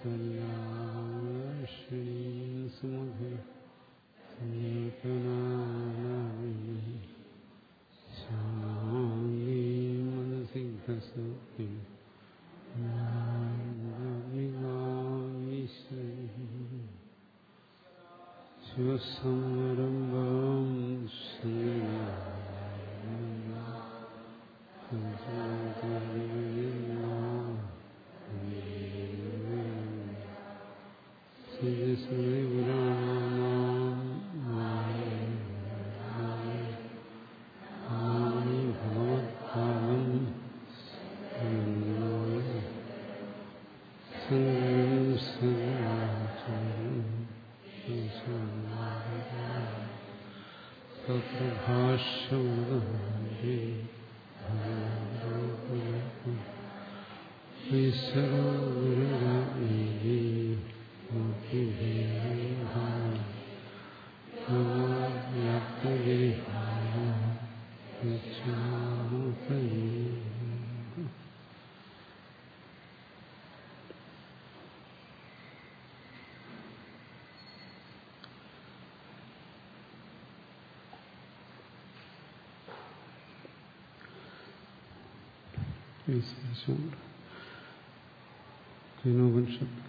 സല്ലാഷണീം വിശേഷമുണ്ട് കേനോപനിഷത്ത്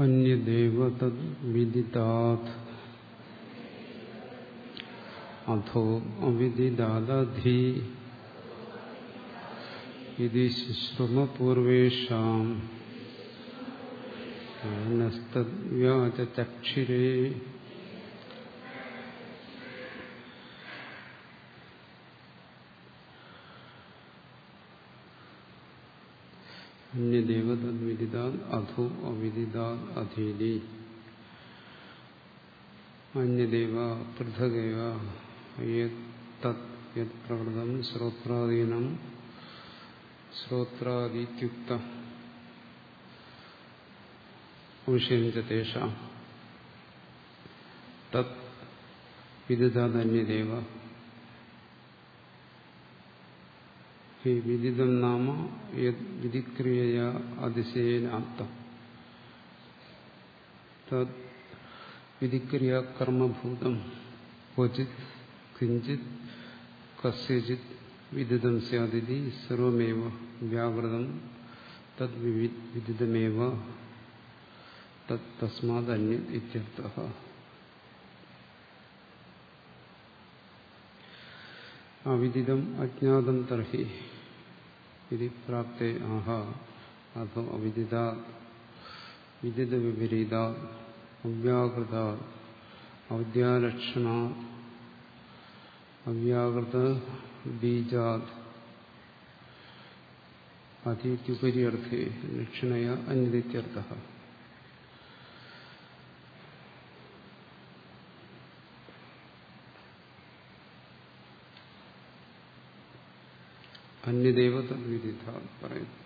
അന്യദേവ തദ് വിദിതാത് അഥോ അവിദിദാദധി ഇതി ശുശ്രുമപൂർവേഷാം അന്യദേവ തദ്വിദിതാത് അധോ അവിദിതാത് അധീതി അന്യദേവ പൃഥകേവ പ്രകൃതം ശ്രോത്രാദീനം ശ്രോത്രാദിത്യുക്ത വിഷയം ച തേഷാം തത് വിദിതാദന്യദേവ ഹി വിദിതം നാമ യത് വിധിക്രിയയാ അതിശയേനാപ്തം തത് വിധിക്രിയ കർമ്മഭൂതം ക്വചിത് കിഞ്ചിത് കസ്യചിത് വിദിതം സ്യാദിതി സർവമേവ വ്യാകൃതം തദ് വിദിതമേവ തത് തസ്മാത് അന്യ ഇത്യർത്ഥഃ അവിദിതം അജ്ഞാതം തർഹി. ഇത് പ്രാപ്തേ ആഹ. അതോ അവിദിത. വിദിത വിപരീത. അവ്യാകൃത. അവ്യാലക്ഷണ. അവ്യാകൃത ബീജാത്. അതീത്യുപരി അർത്ഥേ. ലക്ഷണയ അന്യതിത്യർത്ഥ അന്യദേവ തദ്വിധിത പറയുന്നു.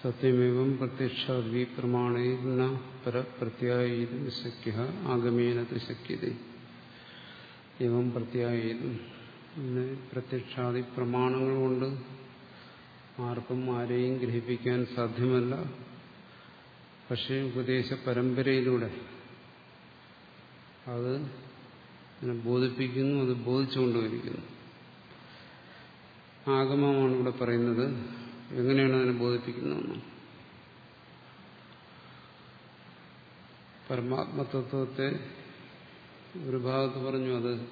സത്യമേവം പ്രത്യക്ഷാദ്വി പ്രമാണേന പരപ്രത്യായതും ശക്യ ശക്യത ഏവം പ്രത്യായതും. പ്രത്യക്ഷാദി പ്രമാണങ്ങൾ കൊണ്ട് ആർക്കും ആരെയും ഗ്രഹിപ്പിക്കാൻ സാധ്യമല്ല. പക്ഷേ ഉപദേശ പരമ്പരയിലൂടെ അത് അതിനെ ബോധിപ്പിക്കുന്നു അത് ബോധിച്ചുകൊണ്ടുവരിക്കുന്നു ആഗമമാണ് ഇവിടെ പറയുന്നത്. എങ്ങനെയാണ് അതിനെ ബോധിപ്പിക്കുന്നതെന്ന്? പരമാത്മതത്വത്തെ ഒരു ഭാഗത്ത് പറഞ്ഞു അത്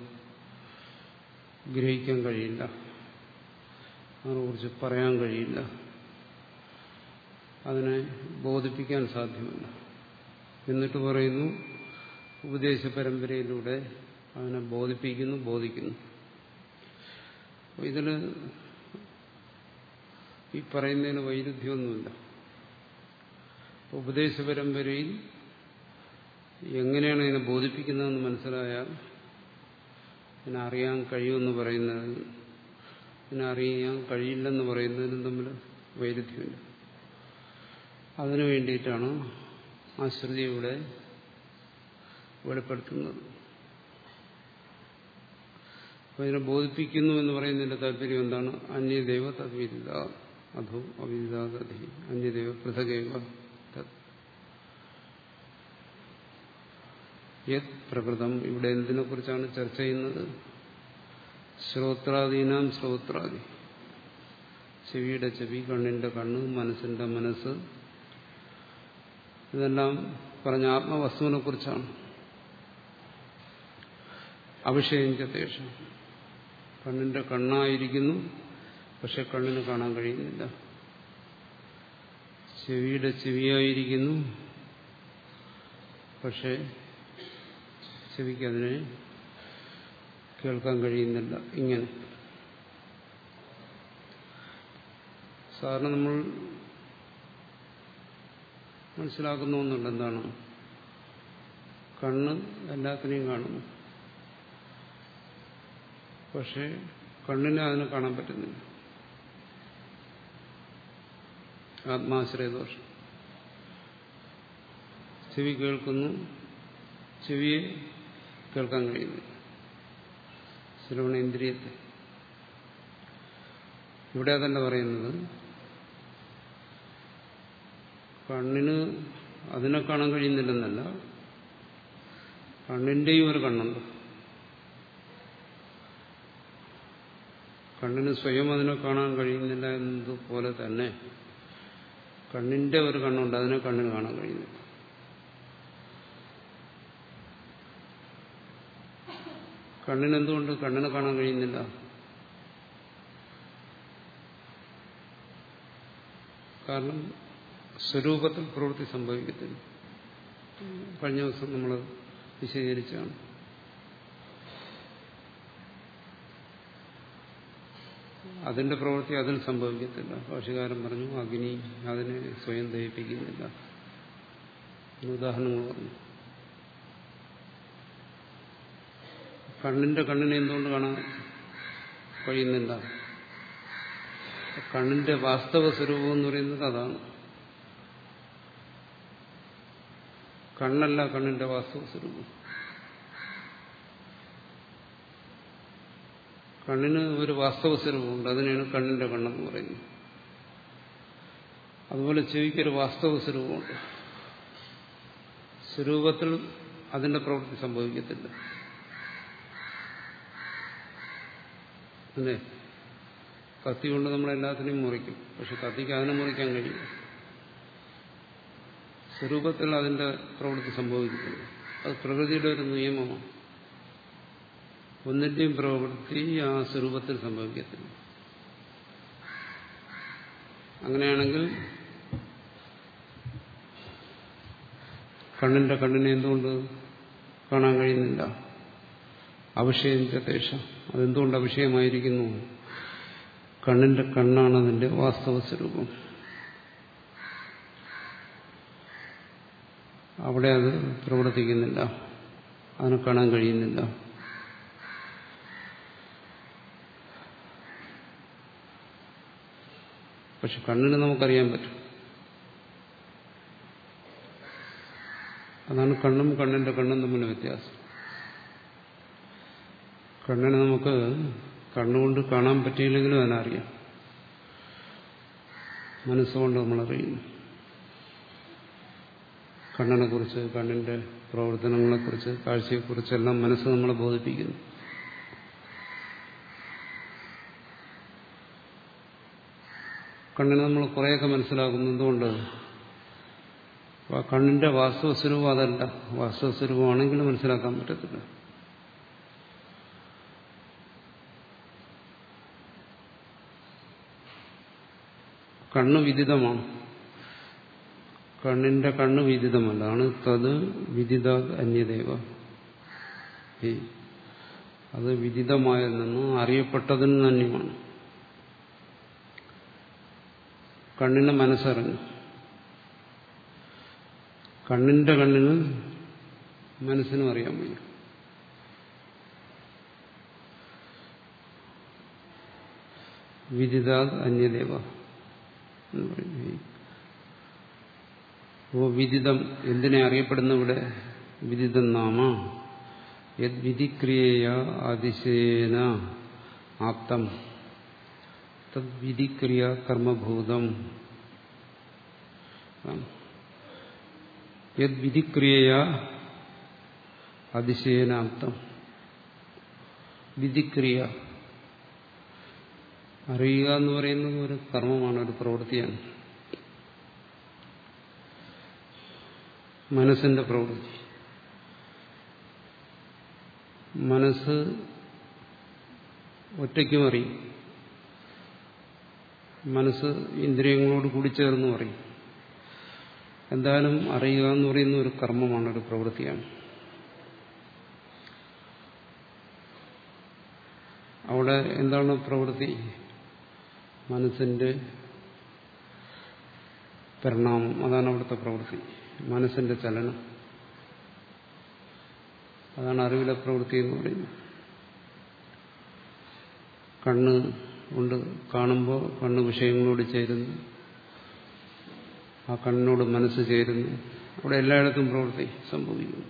ഗ്രഹിക്കാൻ കഴിയില്ല. അതിനെക്കുറിച്ച് പറയാൻ കഴിയില്ല. അതിനെ ബോധിപ്പിക്കാൻ സാധ്യമല്ല. എന്നിട്ട് പറയുന്നു ഉപദേശ പരമ്പരയിലൂടെ അവനെ ബോധിപ്പിക്കുന്നു ബോധിക്കുന്നു. ഇതിൽ ഈ പറയുന്നതിന് വൈരുദ്ധ്യമൊന്നുമില്ല. ഉപദേശ പരമ്പരയിൽ എങ്ങനെയാണ് ഇതിനെ ബോധിപ്പിക്കുന്നതെന്ന് മനസ്സിലായാൽ ഇതിനെ അറിയാൻ കഴിയുമെന്ന് പറയുന്നത് ഇതിനെ അറിയാൻ കഴിയില്ലെന്ന് പറയുന്നതിനും തമ്മിൽ വൈരുദ്ധ്യമില്ല. അതിനു വേണ്ടിയിട്ടാണ് ആ ശ്രുതി ഇവിടെ വെളിപ്പെടുത്തുന്നത്. അപ്പൊ ഇതിനെ ബോധിപ്പിക്കുന്നു എന്ന് പറയുന്നതിന്റെ താല്പര്യം എന്താണ്? അന്യദൈവ തദ്വിദിത. അധോ അവിദിതാതി അന്യദൈവ പൃഥകൈവ യത് പ്രകൃതം. ഇവിടെ എന്തിനെ കുറിച്ചാണ് ചർച്ച ചെയ്യുന്നത്? ശ്രോത്രാദീനാം ശ്രോത്രാദി. ചെവിയുടെ ചെവി കണ്ണിന്റെ കണ്ണ് മനസ്സിന്റെ മനസ്സ്. ഇതെല്ലാം പറഞ്ഞ ആത്മവസ്തുവിനെ കുറിച്ചാണ്. അഭിഷേകിച്ചതേഷം കണ്ണിന്റെ കണ്ണായിരിക്കുന്നു. പക്ഷെ കണ്ണിന് കാണാൻ കഴിയുന്നില്ല. ചെവിയുടെ ചെവിയായിരിക്കുന്നു. പക്ഷെ ചെവിക്ക് അതിനെ കേൾക്കാൻ കഴിയുന്നില്ല. ഇങ്ങനെ. സാധാരണ നമ്മൾ മനസ്സിലാക്കുന്ന ഒന്നുണ്ട് എന്താണ് കണ്ണ് എല്ലാത്തിനെയും കാണുന്നു. പക്ഷെ കണ്ണിനെ അതിനെ കാണാൻ പറ്റുന്നില്ല. ആത്മാശ്രയദോഷം. ചെവി കേൾക്കുന്നു ചെവിയെ കേൾക്കാൻ കഴിയുന്നില്ല. ശ്രവണേന്ദ്രിയത്തെ. ഇവിടെ തന്നെ പറയുന്നത്. കണ്ണിന് അതിനെ കാണാൻ കഴിയുന്നില്ലെന്നല്ല കണ്ണിന്റെയും ഒരു കണ്ണുണ്ട്. കണ്ണിന് സ്വയം അതിനെ കാണാൻ കഴിയുന്നില്ല എന്നതുപോലെ തന്നെ കണ്ണിന്റെ ഒരു കണ്ണുണ്ട് അതിനെ കണ്ണിന് കാണാൻ കഴിയുന്നില്ല. കണ്ണിനെന്തുകൊണ്ട്? കണ്ണിനെ കാണാൻ കഴിയുന്നില്ല. കാരണം സ്വരൂപത്തിൽ പ്രവൃത്തി സംഭവിക്കത്തില്ല. കഴിഞ്ഞ ദിവസം നമ്മൾ വിശദീകരിച്ചാണ് അതിന്റെ പ്രവൃത്തി അതിൽ സംഭവിക്കത്തില്ല. ഭാഷകാരൻ പറഞ്ഞു അഗ്നി അതിനെ സ്വയം ദഹിപ്പിക്കുന്നില്ല. ഉദാഹരണങ്ങൾ പറഞ്ഞു. കണ്ണിന്റെ കണ്ണിനെ എന്തുകൊണ്ട് കാണാൻ കഴിയുന്നില്ല? കണ്ണിന്റെ വാസ്തവ സ്വരൂപം എന്ന് പറയുന്നത് അതാണ്. കണ്ണല്ല കണ്ണിന്റെ വാസ്തവ സ്വരൂപം. കണ്ണിന് ഒരു വാസ്തവ സ്വരൂപമുണ്ട് അതിനെയാണ് കണ്ണിന്റെ കണ്ണെന്ന് പറയുന്നത്. അതുപോലെ ചെവിക്കൊരു വാസ്തവ സ്വരൂപമുണ്ട് സ്വരൂപത്തിൽ അതിന്റെ പ്രവൃത്തി സംഭവിക്കത്തില്ല. അല്ലേ? കത്തി കൊണ്ട് നമ്മൾ എല്ലാത്തിനെയും മുറിക്കും. പക്ഷെ കത്തിക്ക് അതിനെ മുറിക്കാൻ കഴിയും സ്വരൂപത്തിൽ അതിന്റെ പ്രവൃത്തി സംഭവിക്കത്തില്ല. അത് പ്രകൃതിയുടെ ഒരു നിയമമാണ്. ഒന്നിന്റെയും പ്രവൃത്തി ആ സ്വരൂപത്തിൽ സംഭവിക്കത്തില്ല. അങ്ങനെയാണെങ്കിൽ കണ്ണിന്റെ കണ്ണിനെ എന്തുകൊണ്ട് കാണാൻ കഴിയുന്നില്ല? അഭിഷേകിച്ച അതെന്തുകൊണ്ട് അവിഷയമായിരിക്കുന്നു? കണ്ണിന്റെ കണ്ണാണ് അതിന്റെ വാസ്തവ സ്വരൂപം. അവിടെ അത് പ്രവർത്തിക്കുന്നില്ല. അതിനെ കാണാൻ കഴിയുന്നില്ല. പക്ഷെ കണ്ണിന് നമുക്കറിയാൻ പറ്റും. അതാണ് കണ്ണും കണ്ണിന്റെ കണ്ണും തമ്മിലുള്ള വ്യത്യാസം. കണ്ണിന് നമുക്ക് കണ്ണുകൊണ്ട് കാണാൻ പറ്റിയില്ലെങ്കിലും അതിനറിയാം. മനസ്സുകൊണ്ട് നമ്മളറിയുന്നു. കണ്ണിനെ കുറിച്ച് കണ്ണിന്റെ പ്രവർത്തനങ്ങളെക്കുറിച്ച് കാഴ്ചയെക്കുറിച്ചെല്ലാം മനസ്സ് നമ്മളെ ബോധിപ്പിക്കുന്നു. കണ്ണിന് നമ്മൾ കുറേയൊക്കെ മനസ്സിലാക്കുന്നു. എന്തുകൊണ്ട്? ആ കണ്ണിന്റെ വാസ്തവ സ്വരൂപം അതല്ല. വാസ്തവ സ്വരൂപമാണെങ്കിലും മനസ്സിലാക്കാൻ പറ്റത്തില്ല. കണ്ണ് വിദിതമാണ്. കണ്ണിന്റെ കണ്ണ് വിദിതമല്ല. ആണ് തത് വിദിത അന്യദേവ. അത് വിദിതമായതെന്നും അറിയപ്പെട്ടതിന് അറിയപ്പെട്ടതിൽ നിന്ന് അന്യമാണ് കണ്ണിന് മനസ്സറിഞ്ഞു. കണ്ണിന്റെ കണ്ണിന് മനസ്സിനും അറിയാൻ വയ്യ. വിദിതാത് അന്യദേവ എന്ന് പറയുന്നു. വിദിതം എന്തിനെ അറിയപ്പെടുന്ന ഇവിടെ? വിദിതം നാമ. യദ് വിധിക്രിയ അതിശേന ആപ്തം. തദ് വിധിക്രിയ കർമ്മഭൂതം യത് വിധിക്രിയ അതിശയനാപ്തം വിധിക്രിയ അറിയുക എന്ന് പറയുന്നത് ഒരു കർമ്മമാണ് ഒരു പ്രവൃത്തിയാണ്. മനസ്സിന്റെ പ്രവൃത്തി. മനസ്സ് ഒറ്റയ്ക്കും അറിയും. മനസ്സ് ഇന്ദ്രിയങ്ങളോട് കൂടി ചേർന്ന് അറിയും എന്തായാലും അറിയുക എന്ന് പറയുന്ന ഒരു കർമ്മമാണ് ഒരു പ്രവൃത്തിയാണ്. അവിടെ എന്താണ് പ്രവൃത്തി? മനസ്സിന്റെ പരിണാമം. അതാണ് അവിടുത്തെ പ്രവൃത്തി. മനസ്സിന്റെ ചലനം. അതാണ് അറിവിലെ പ്രവൃത്തി എന്ന് പറയുന്നത്. കണ്ണ് കൊണ്ട് കാണുമ്പോൾ കണ്ണ് വിഷയങ്ങളോട് ചേരുന്നു. ആ കണ്ണിനോട് മനസ്സ് ചേരുന്നു. അവിടെ എല്ലായിടത്തും പ്രവൃത്തി സംഭവിക്കുന്നു.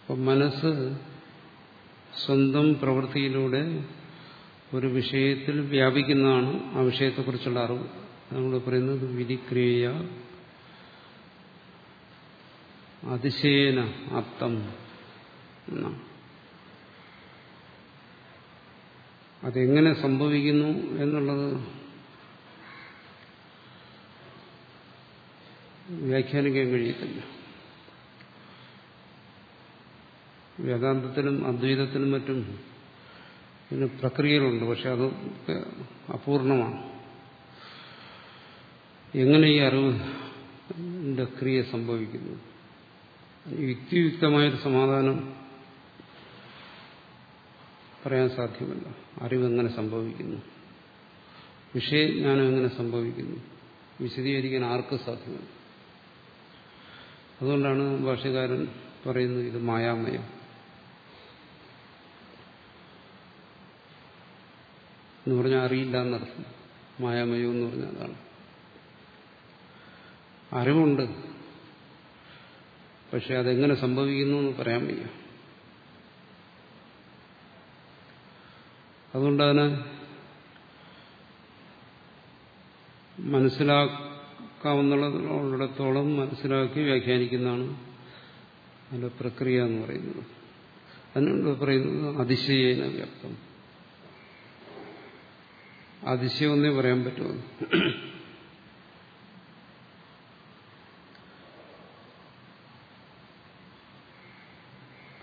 അപ്പം മനസ്സ് സ്വന്തം പ്രവൃത്തിയിലൂടെ ഒരു വിഷയത്തിൽ വ്യാപിക്കുന്നതാണ് ആ വിഷയത്തെക്കുറിച്ചുള്ള അറിവ്. നമ്മൾ പറയുന്നത് വിധിക്രിയ അതിശയന ആപ്തം എന്നാണ്. അതെങ്ങനെ സംഭവിക്കുന്നു എന്നുള്ളത് വ്യാഖ്യാനിക്കാൻ കഴിയത്തില്ല. വേദാന്തത്തിലും അദ്വൈതത്തിലും മറ്റും ഇതിന് പ്രക്രിയകളുണ്ട് പക്ഷെ അത് അപൂർണമാണ്. എങ്ങനെ ഈ അറിവിന്റെ ക്രിയ സംഭവിക്കുന്നു? യുക്തിയുക്തമായൊരു സമാധാനം പറയാൻ സാധ്യമല്ല. അറിവ് എങ്ങനെ സംഭവിക്കുന്നു? വിഷയജ്ഞാനം എങ്ങനെ സംഭവിക്കുന്നു? വിശദീകരിക്കാൻ ആർക്കും സാധ്യമല്ല? അതുകൊണ്ടാണ് ഭാഷകാരൻ പറയുന്നത് ഇത് മായാമയം. എന്ന് പറഞ്ഞാൽ അറിയില്ല എന്നർത്ഥം. മായാമയം എന്ന് പറഞ്ഞാൽ അതാണ്. അറിവുണ്ട്. പക്ഷെ അതെങ്ങനെ സംഭവിക്കുന്നു എന്ന് പറയാൻ വയ്യ. അതുകൊണ്ട് അതിനെ മനസ്സിലാക്കാവുന്നിടത്തോളം മനസ്സിലാക്കി വ്യാഖ്യാനിക്കുന്നതാണ് അതിന്റെ പ്രക്രിയ എന്ന് പറയുന്നത്. അതിനുണ്ട് പറയുന്നത് അതിശയേന വ്യാപ്തം അതിശയമെന്നേ പറയാൻ പറ്റുമോ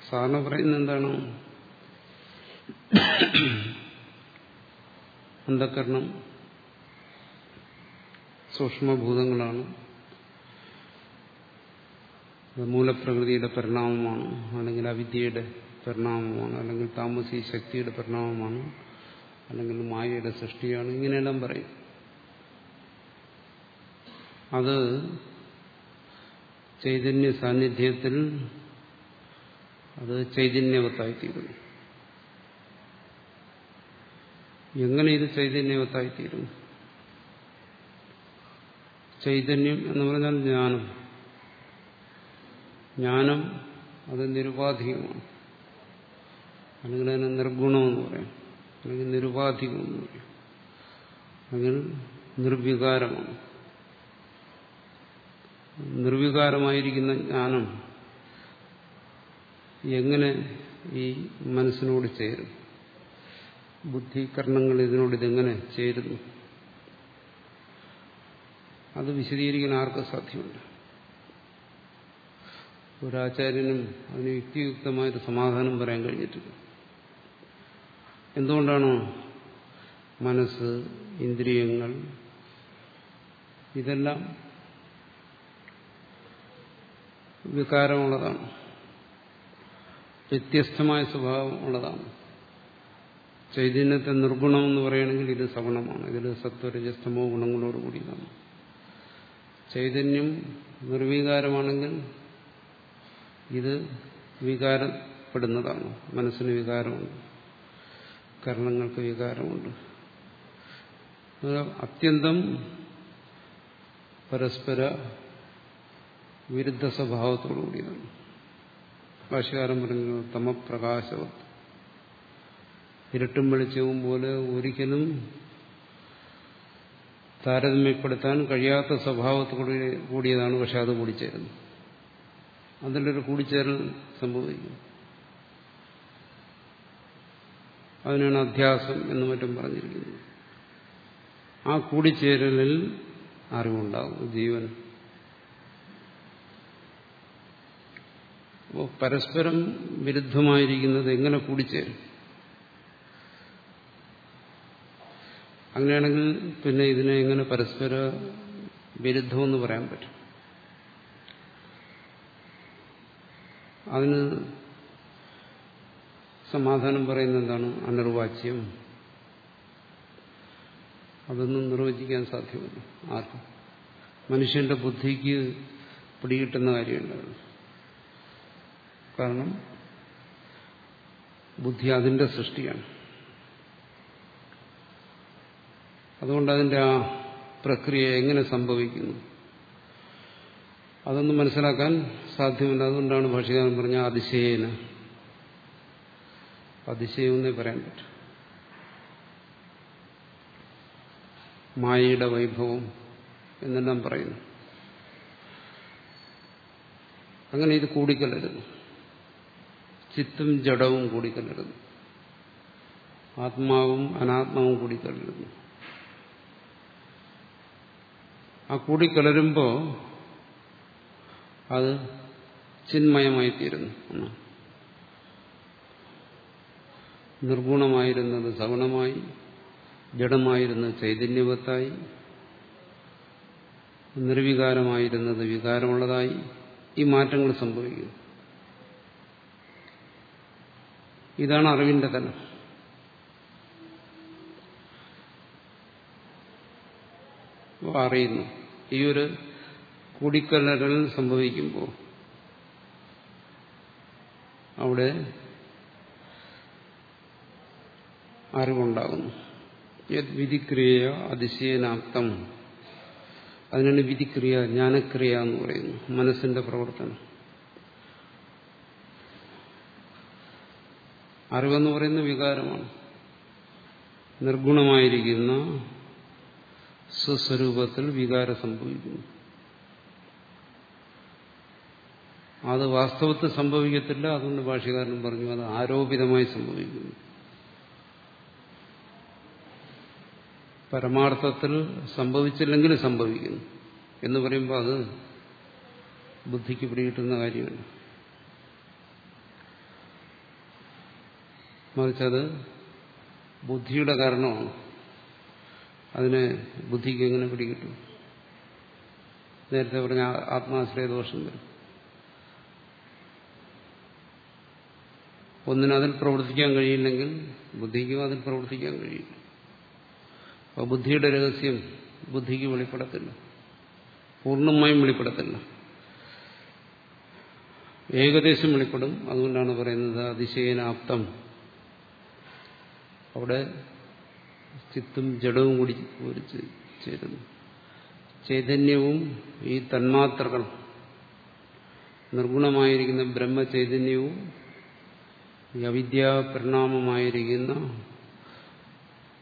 സാറിന് പറയുന്നത് എന്താണ്? അന്ധകരണം സൂക്ഷ്മഭൂതങ്ങളാണ്. മൂലപ്രകൃതിയുടെ പരിണാമമാണ് അല്ലെങ്കിൽ അവിദ്യയുടെ പരിണാമമാണ് അല്ലെങ്കിൽ താമസി ശക്തിയുടെ പരിണാമമാണ് അല്ലെങ്കിൽ മായയുടെ സൃഷ്ടിയാണ്. ഇങ്ങനെയെല്ലാം പറയും. അത് ചൈതന്യ സാന്നിധ്യത്തിൽ അത് ചൈതന്യവത്തായിത്തീരുന്നു. എങ്ങനെ ഇത് ചൈതന്യവത്തായിത്തീരും ചൈതന്യം എന്ന് പറഞ്ഞാൽ ജ്ഞാനം. ജ്ഞാനം അത് നിരുപാധികമാണ്. അല്ലെങ്കിൽ അതിനെ നിർഗുണമെന്ന് പറയാം. അല്ലെങ്കിൽ നിരുപാധികമെന്ന് പറയാം. അല്ലെങ്കിൽ നിർവികാരമാണ്. നിർവികാരമായിരിക്കുന്ന ജ്ഞാനം എങ്ങനെ ഈ മനസ്സിനോട് ചേരും? ബുദ്ധികരണങ്ങൾ ഇതിനോട് ഇതെങ്ങനെ ചേരുന്നു? അത് വിശദീകരിക്കാൻ ആർക്കും സാധ്യമുണ്ട് ഒരാചാര്യനും അതിന് യുക്തിയുക്തമായൊരു സമാധാനം പറയാൻ കഴിഞ്ഞിട്ടില്ല. എന്തുകൊണ്ടാണോ മനസ്സ് ഇന്ദ്രിയങ്ങൾ ഇതെല്ലാം വികാരമുള്ളതാണ് വ്യത്യസ്തമായ സ്വഭാവം ഉള്ളതാണ് ചൈതന്യത്തെ നിർഗുണം എന്ന് പറയുകയാണെങ്കിൽ ഇത് സഗുണമാണ്. ഇതിൽ സത്വരജസ്തമോ ഗുണങ്ങളോട് കൂടിയതാണ്. ചൈതന്യം നിർവികാരമാണെങ്കിൽ ഇത് വികാരപ്പെടുന്നതാണ്. മനസ്സിന് വികാരമുണ്ട്. കരണങ്ങൾക്ക് വികാരമുണ്ട്. അത്യന്തം പരസ്പര വിരുദ്ധ സ്വഭാവത്തോടു കൂടിയതാണ്. ഭാഷകാരം പറഞ്ഞു തമപ്രകാശവത്ത് ഇരട്ടും വെളിച്ചവും പോലെ ഒരിക്കലും താരതമ്യപ്പെടുത്താൻ കഴിയാത്ത സ്വഭാവത്തോടു കൂടിയതാണ് പക്ഷെ അത് കൂടിച്ചേരുന്നു. അതിലൊരു കൂടിച്ചേരൽ സംഭവിക്കും. അതിനാണ് അധ്യാസം എന്ന് മറ്റും പറഞ്ഞിരിക്കുന്നത്. ആ കൂടിച്ചേരലിൽ അറിവുണ്ടാകും ജീവൻ. അപ്പോൾ പരസ്പരം വിരുദ്ധമായിരിക്കുന്നത് എങ്ങനെ കൂടിച്ചേരും? അങ്ങനെയാണെങ്കിൽ പിന്നെ ഇതിനെ എങ്ങനെ പരസ്പര വിരുദ്ധമെന്ന് പറയാൻ പറ്റും. അതിന് സമാധാനം പറയുന്ന എന്താണ്? അനിർവാച്യം. അതൊന്നും നിർവചിക്കാൻ സാധ്യമല്ല. ആർക്കും? മനുഷ്യന്റെ ബുദ്ധിക്ക് പിടികിട്ടുന്ന കാര്യമുണ്ടാകും കാരണം ബുദ്ധി അതിന്റെ സൃഷ്ടിയാണ്. അതുകൊണ്ട് അതിന്റെ ആ പ്രക്രിയ എങ്ങനെ സംഭവിക്കുന്നു? അതൊന്നും മനസ്സിലാക്കാൻ സാധ്യമല്ല. അതുകൊണ്ടാണ് ഭാഷകാരൻ പറഞ്ഞ അതിശയേന. അതിശയമെന്നേ പറയാൻ പറ്റും. മായയുടെ വൈഭവം എന്നെല്ലാം പറയുന്നു. അങ്ങനെ ഇത് കൂടിക്കലരുന്നു. ചിത്തും ജഡവും കൂടിക്കലരുന്നു. ആത്മാവും അനാത്മാവും കൂടിക്കലരുന്നു. ആ കൂടിക്കലരുമ്പോൾ അത് ചിന്മയമായി തീരുന്നു നിർഗുണമായിരുന്നത് സഗുണമായി ജഡമായിരുന്നത് ചൈതന്യവത്തായി നിർവികാരമായിരുന്നത് വികാരമുള്ളതായി ഈ മാറ്റങ്ങൾ സംഭവിക്കുന്നു. ഇതാണ് അറിവിന്റെ തലം അറിയുന്നു. ഈ ഒരു കൂടിക്കലകൾ സംഭവിക്കുമ്പോൾ അവിടെ അറിവുണ്ടാകുന്നു. വിധിക്രിയ അതിശയനാക്തം അതിനാണ് വിധിക്രിയ ജ്ഞാനക്രിയ എന്ന് പറയുന്നു മനസ്സിന്റെ പ്രവർത്തനം. അറിവെന്ന് പറയുന്ന വികാരമാണ്. നിർഗുണമായിരിക്കുന്ന സ്വസ്വരൂപത്തിൽ വികാരം സംഭവിക്കുന്നു. അത് വാസ്തവത്തിൽ സംഭവിക്കത്തില്ല അതുകൊണ്ട് ഭാഷകാരൻ പറഞ്ഞു അത് ആരോപിതമായി സംഭവിക്കുന്നു. പരമാർത്ഥത്തിൽ സംഭവിച്ചില്ലെങ്കിൽ സംഭവിക്കുന്നു. എന്ന് പറയുമ്പോൾ അത് ബുദ്ധിക്ക് പിടികിട്ടുന്ന കാര്യമല്ല. മറിച്ചത് ബുദ്ധിയുടെ കാരണമാണ്. അതിനെ ബുദ്ധിക്ക് എങ്ങനെ പിടികിട്ടും? നേരത്തെ പറഞ്ഞ ആത്മാശ്രയ ദോഷം വരും. ഒന്നിനതിൽ പ്രവർത്തിക്കാൻ കഴിയില്ലെങ്കിൽ ബുദ്ധിക്കും അതിൽ പ്രവർത്തിക്കാൻ കഴിയില്ല. അപ്പോൾ ബുദ്ധിയുടെ രഹസ്യം ബുദ്ധിക്ക് വെളിപ്പെടത്തില്ല. പൂർണമായും വെളിപ്പെടത്തില്ല. ഏകദേശം വെളിപ്പെടും. അതുകൊണ്ടാണ് പറയുന്നത് അതിശയനാപ്തം. അവിടെ ചിത്തും ജഡവും കൂടി ചേരുന്നു. ചൈതന്യവും ഈ തന്മാത്രകൾ. നിർഗുണമായിരിക്കുന്ന ബ്രഹ്മചൈതന്യവും ഈ അവിദ്യാപരിണാമമായിരിക്കുന്ന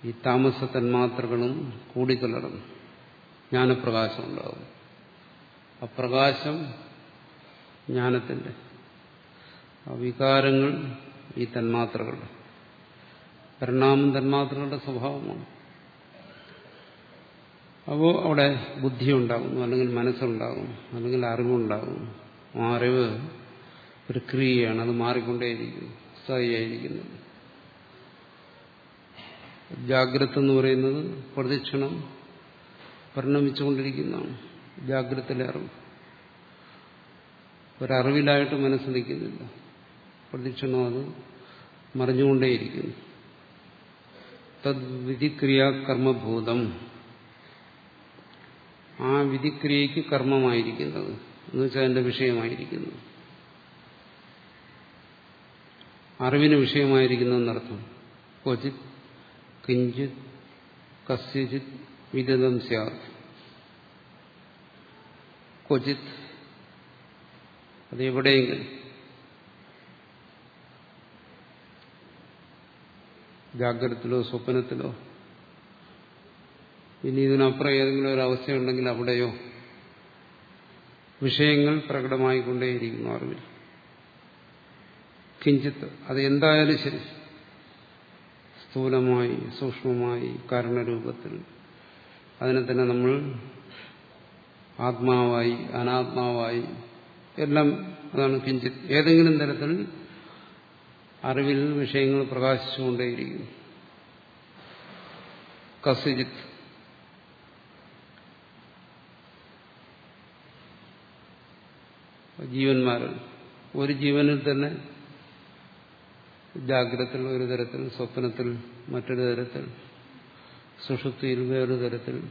ഈ താമസ തന്മാത്രകളും കൂടിക്കലർന്നു ജ്ഞാനപ്രകാശം ഉണ്ടാകും അപ്രകാശം ജ്ഞാനത്തിന്റെ വികാരങ്ങൾ ഈ തന്മാത്രകളുടെ. പരിണാമം തന്മാത്രകളുടെ സ്വഭാവമാണ്. അപ്പോൾ അവിടെ ബുദ്ധി ഉണ്ടാകുന്നു അല്ലെങ്കിൽ മനസ്സുണ്ടാകും അല്ലെങ്കിൽ അറിവുണ്ടാകും. ആ അറിവ് ഒരു ക്രിയയാണ് അത് മാറിക്കൊണ്ടേയിരിക്കുന്നു സ്ഥായിരിക്കുന്നത് ജാഗ്രത എന്ന് പറയുന്നത് പ്രതിക്ഷണം പരിണമിച്ചുകൊണ്ടിരിക്കുന്നതാണ് ജാഗ്രതയിലെ അറിവ്. ഒരറിവിലായിട്ട് മനസ്സ് നിൽക്കുന്നില്ല. പ്രതീക്ഷണോ അത് മറിഞ്ഞുകൊണ്ടേയിരിക്കുന്നു. തദ്വിധിക്രിയ കർമ്മഭൂതം ആ വിധിക്രിയയ്ക്ക് കർമ്മമായിരിക്കുന്നത്. എന്ന് വെച്ചാൽ അതിന്റെ വിഷയമായിരിക്കുന്നത് അറിവിന് വിഷയമായിരിക്കുന്നു എന്നർത്ഥം. ക്വചിത് കിഞ്ചിത് കസ്യചിത് വിദതം സ്യാത്. ക്വചിത് അത് എവിടെയെങ്കിലും ജാഗ്രതത്തിലോ സ്വപ്നത്തിലോ. ഇനി ഇതിനപ്പുറം ഏതെങ്കിലും ഒരു അവസ്ഥയുണ്ടെങ്കിൽ അവിടെയോ വിഷയങ്ങൾ പ്രകടമായിക്കൊണ്ടേയിരിക്കുന്നു അറിവിൽ. കിഞ്ചിത്ത് അത് എന്തായാലും ശരി. സ്ഥൂലമായി സൂക്ഷ്മമായി കാരണരൂപത്തിൽ. അതിനെ തന്നെ നമ്മൾ ആത്മാവായി അനാത്മാവായി എല്ലാം അതാണ് കിഞ്ചിത് ഏതെങ്കിലും തരത്തിൽ അറിവിൽ വിഷയങ്ങൾ പ്രകാശിച്ചുകൊണ്ടേയിരിക്കുന്നു. കസിജിത്ത്. ജീവന്മാർ ഒരു ജീവനിൽ തന്നെ ജാഗ്രതത്തിൽ ഒരു തരത്തിൽ സ്വപ്നത്തിൽ മറ്റൊരു തരത്തിൽ സുഷുപ്തിയിൽ വേറൊരു തരത്തിൽ.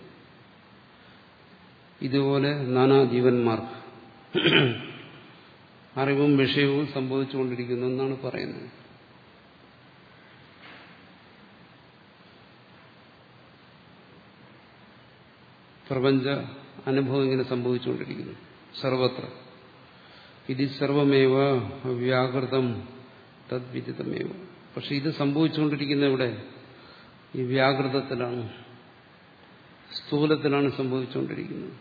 ഇതുപോലെ നാനാ ജീവന്മാർക്ക്. അറിവും വിഷയവും സംഭവിച്ചുകൊണ്ടിരിക്കുന്നു എന്നാണ് പറയുന്നത്. പ്രപഞ്ച അനുഭവം ഇങ്ങനെ സംഭവിച്ചുകൊണ്ടിരിക്കുന്നു. സർവത്ര. ഇത് സർവമേവ വ്യാകൃതം തദ്വിദിതമേവ പക്ഷെ ഇത് സംഭവിച്ചുകൊണ്ടിരിക്കുന്ന ഇവിടെ ഈ വ്യാകൃതത്തിലാണ്. സ്ഥൂലത്തിലാണ് സംഭവിച്ചുകൊണ്ടിരിക്കുന്നത്.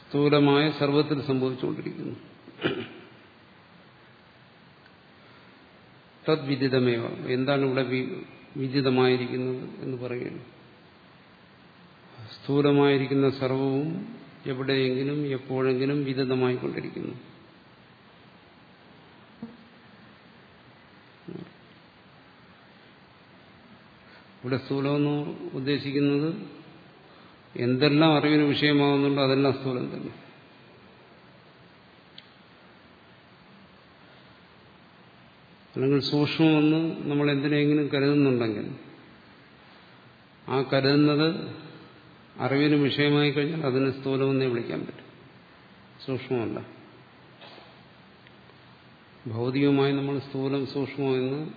സ്ഥൂലമായ സർവത്തിൽ സംഭവിച്ചുകൊണ്ടിരിക്കുന്നു. തദ്വിദിതമേവ എന്താണ് ഇവിടെ വിദിതമായിരിക്കുന്നത് എന്ന് പറയുന്നു സ്ഥൂലമായിരിക്കുന്ന സർവവും എവിടെയെങ്കിലും എപ്പോഴെങ്കിലും വിദിതമായിക്കൊണ്ടിരിക്കുന്നു. ഇവിടെ സ്ഥൂലമെന്ന് ഉദ്ദേശിക്കുന്നത് എന്തെല്ലാം അറിവിന് വിഷയമാകുന്നുണ്ടോ അതെല്ലാം സ്ഥൂലം തന്നെ. അല്ലെങ്കിൽ സൂക്ഷ്മമെന്ന് നമ്മൾ എന്തിനെങ്കിലും കരുതുന്നുണ്ടെങ്കിൽ ആ കരുതുന്നത് അറിവിന് വിഷയമായി കഴിഞ്ഞാൽ അതിന് സ്ഥൂലമെന്നേ വിളിക്കാൻ പറ്റും. സൂക്ഷ്മമല്ല. ഭൗതികമായി നമ്മൾ സ്ഥൂലം സൂക്ഷ്മം എന്ന്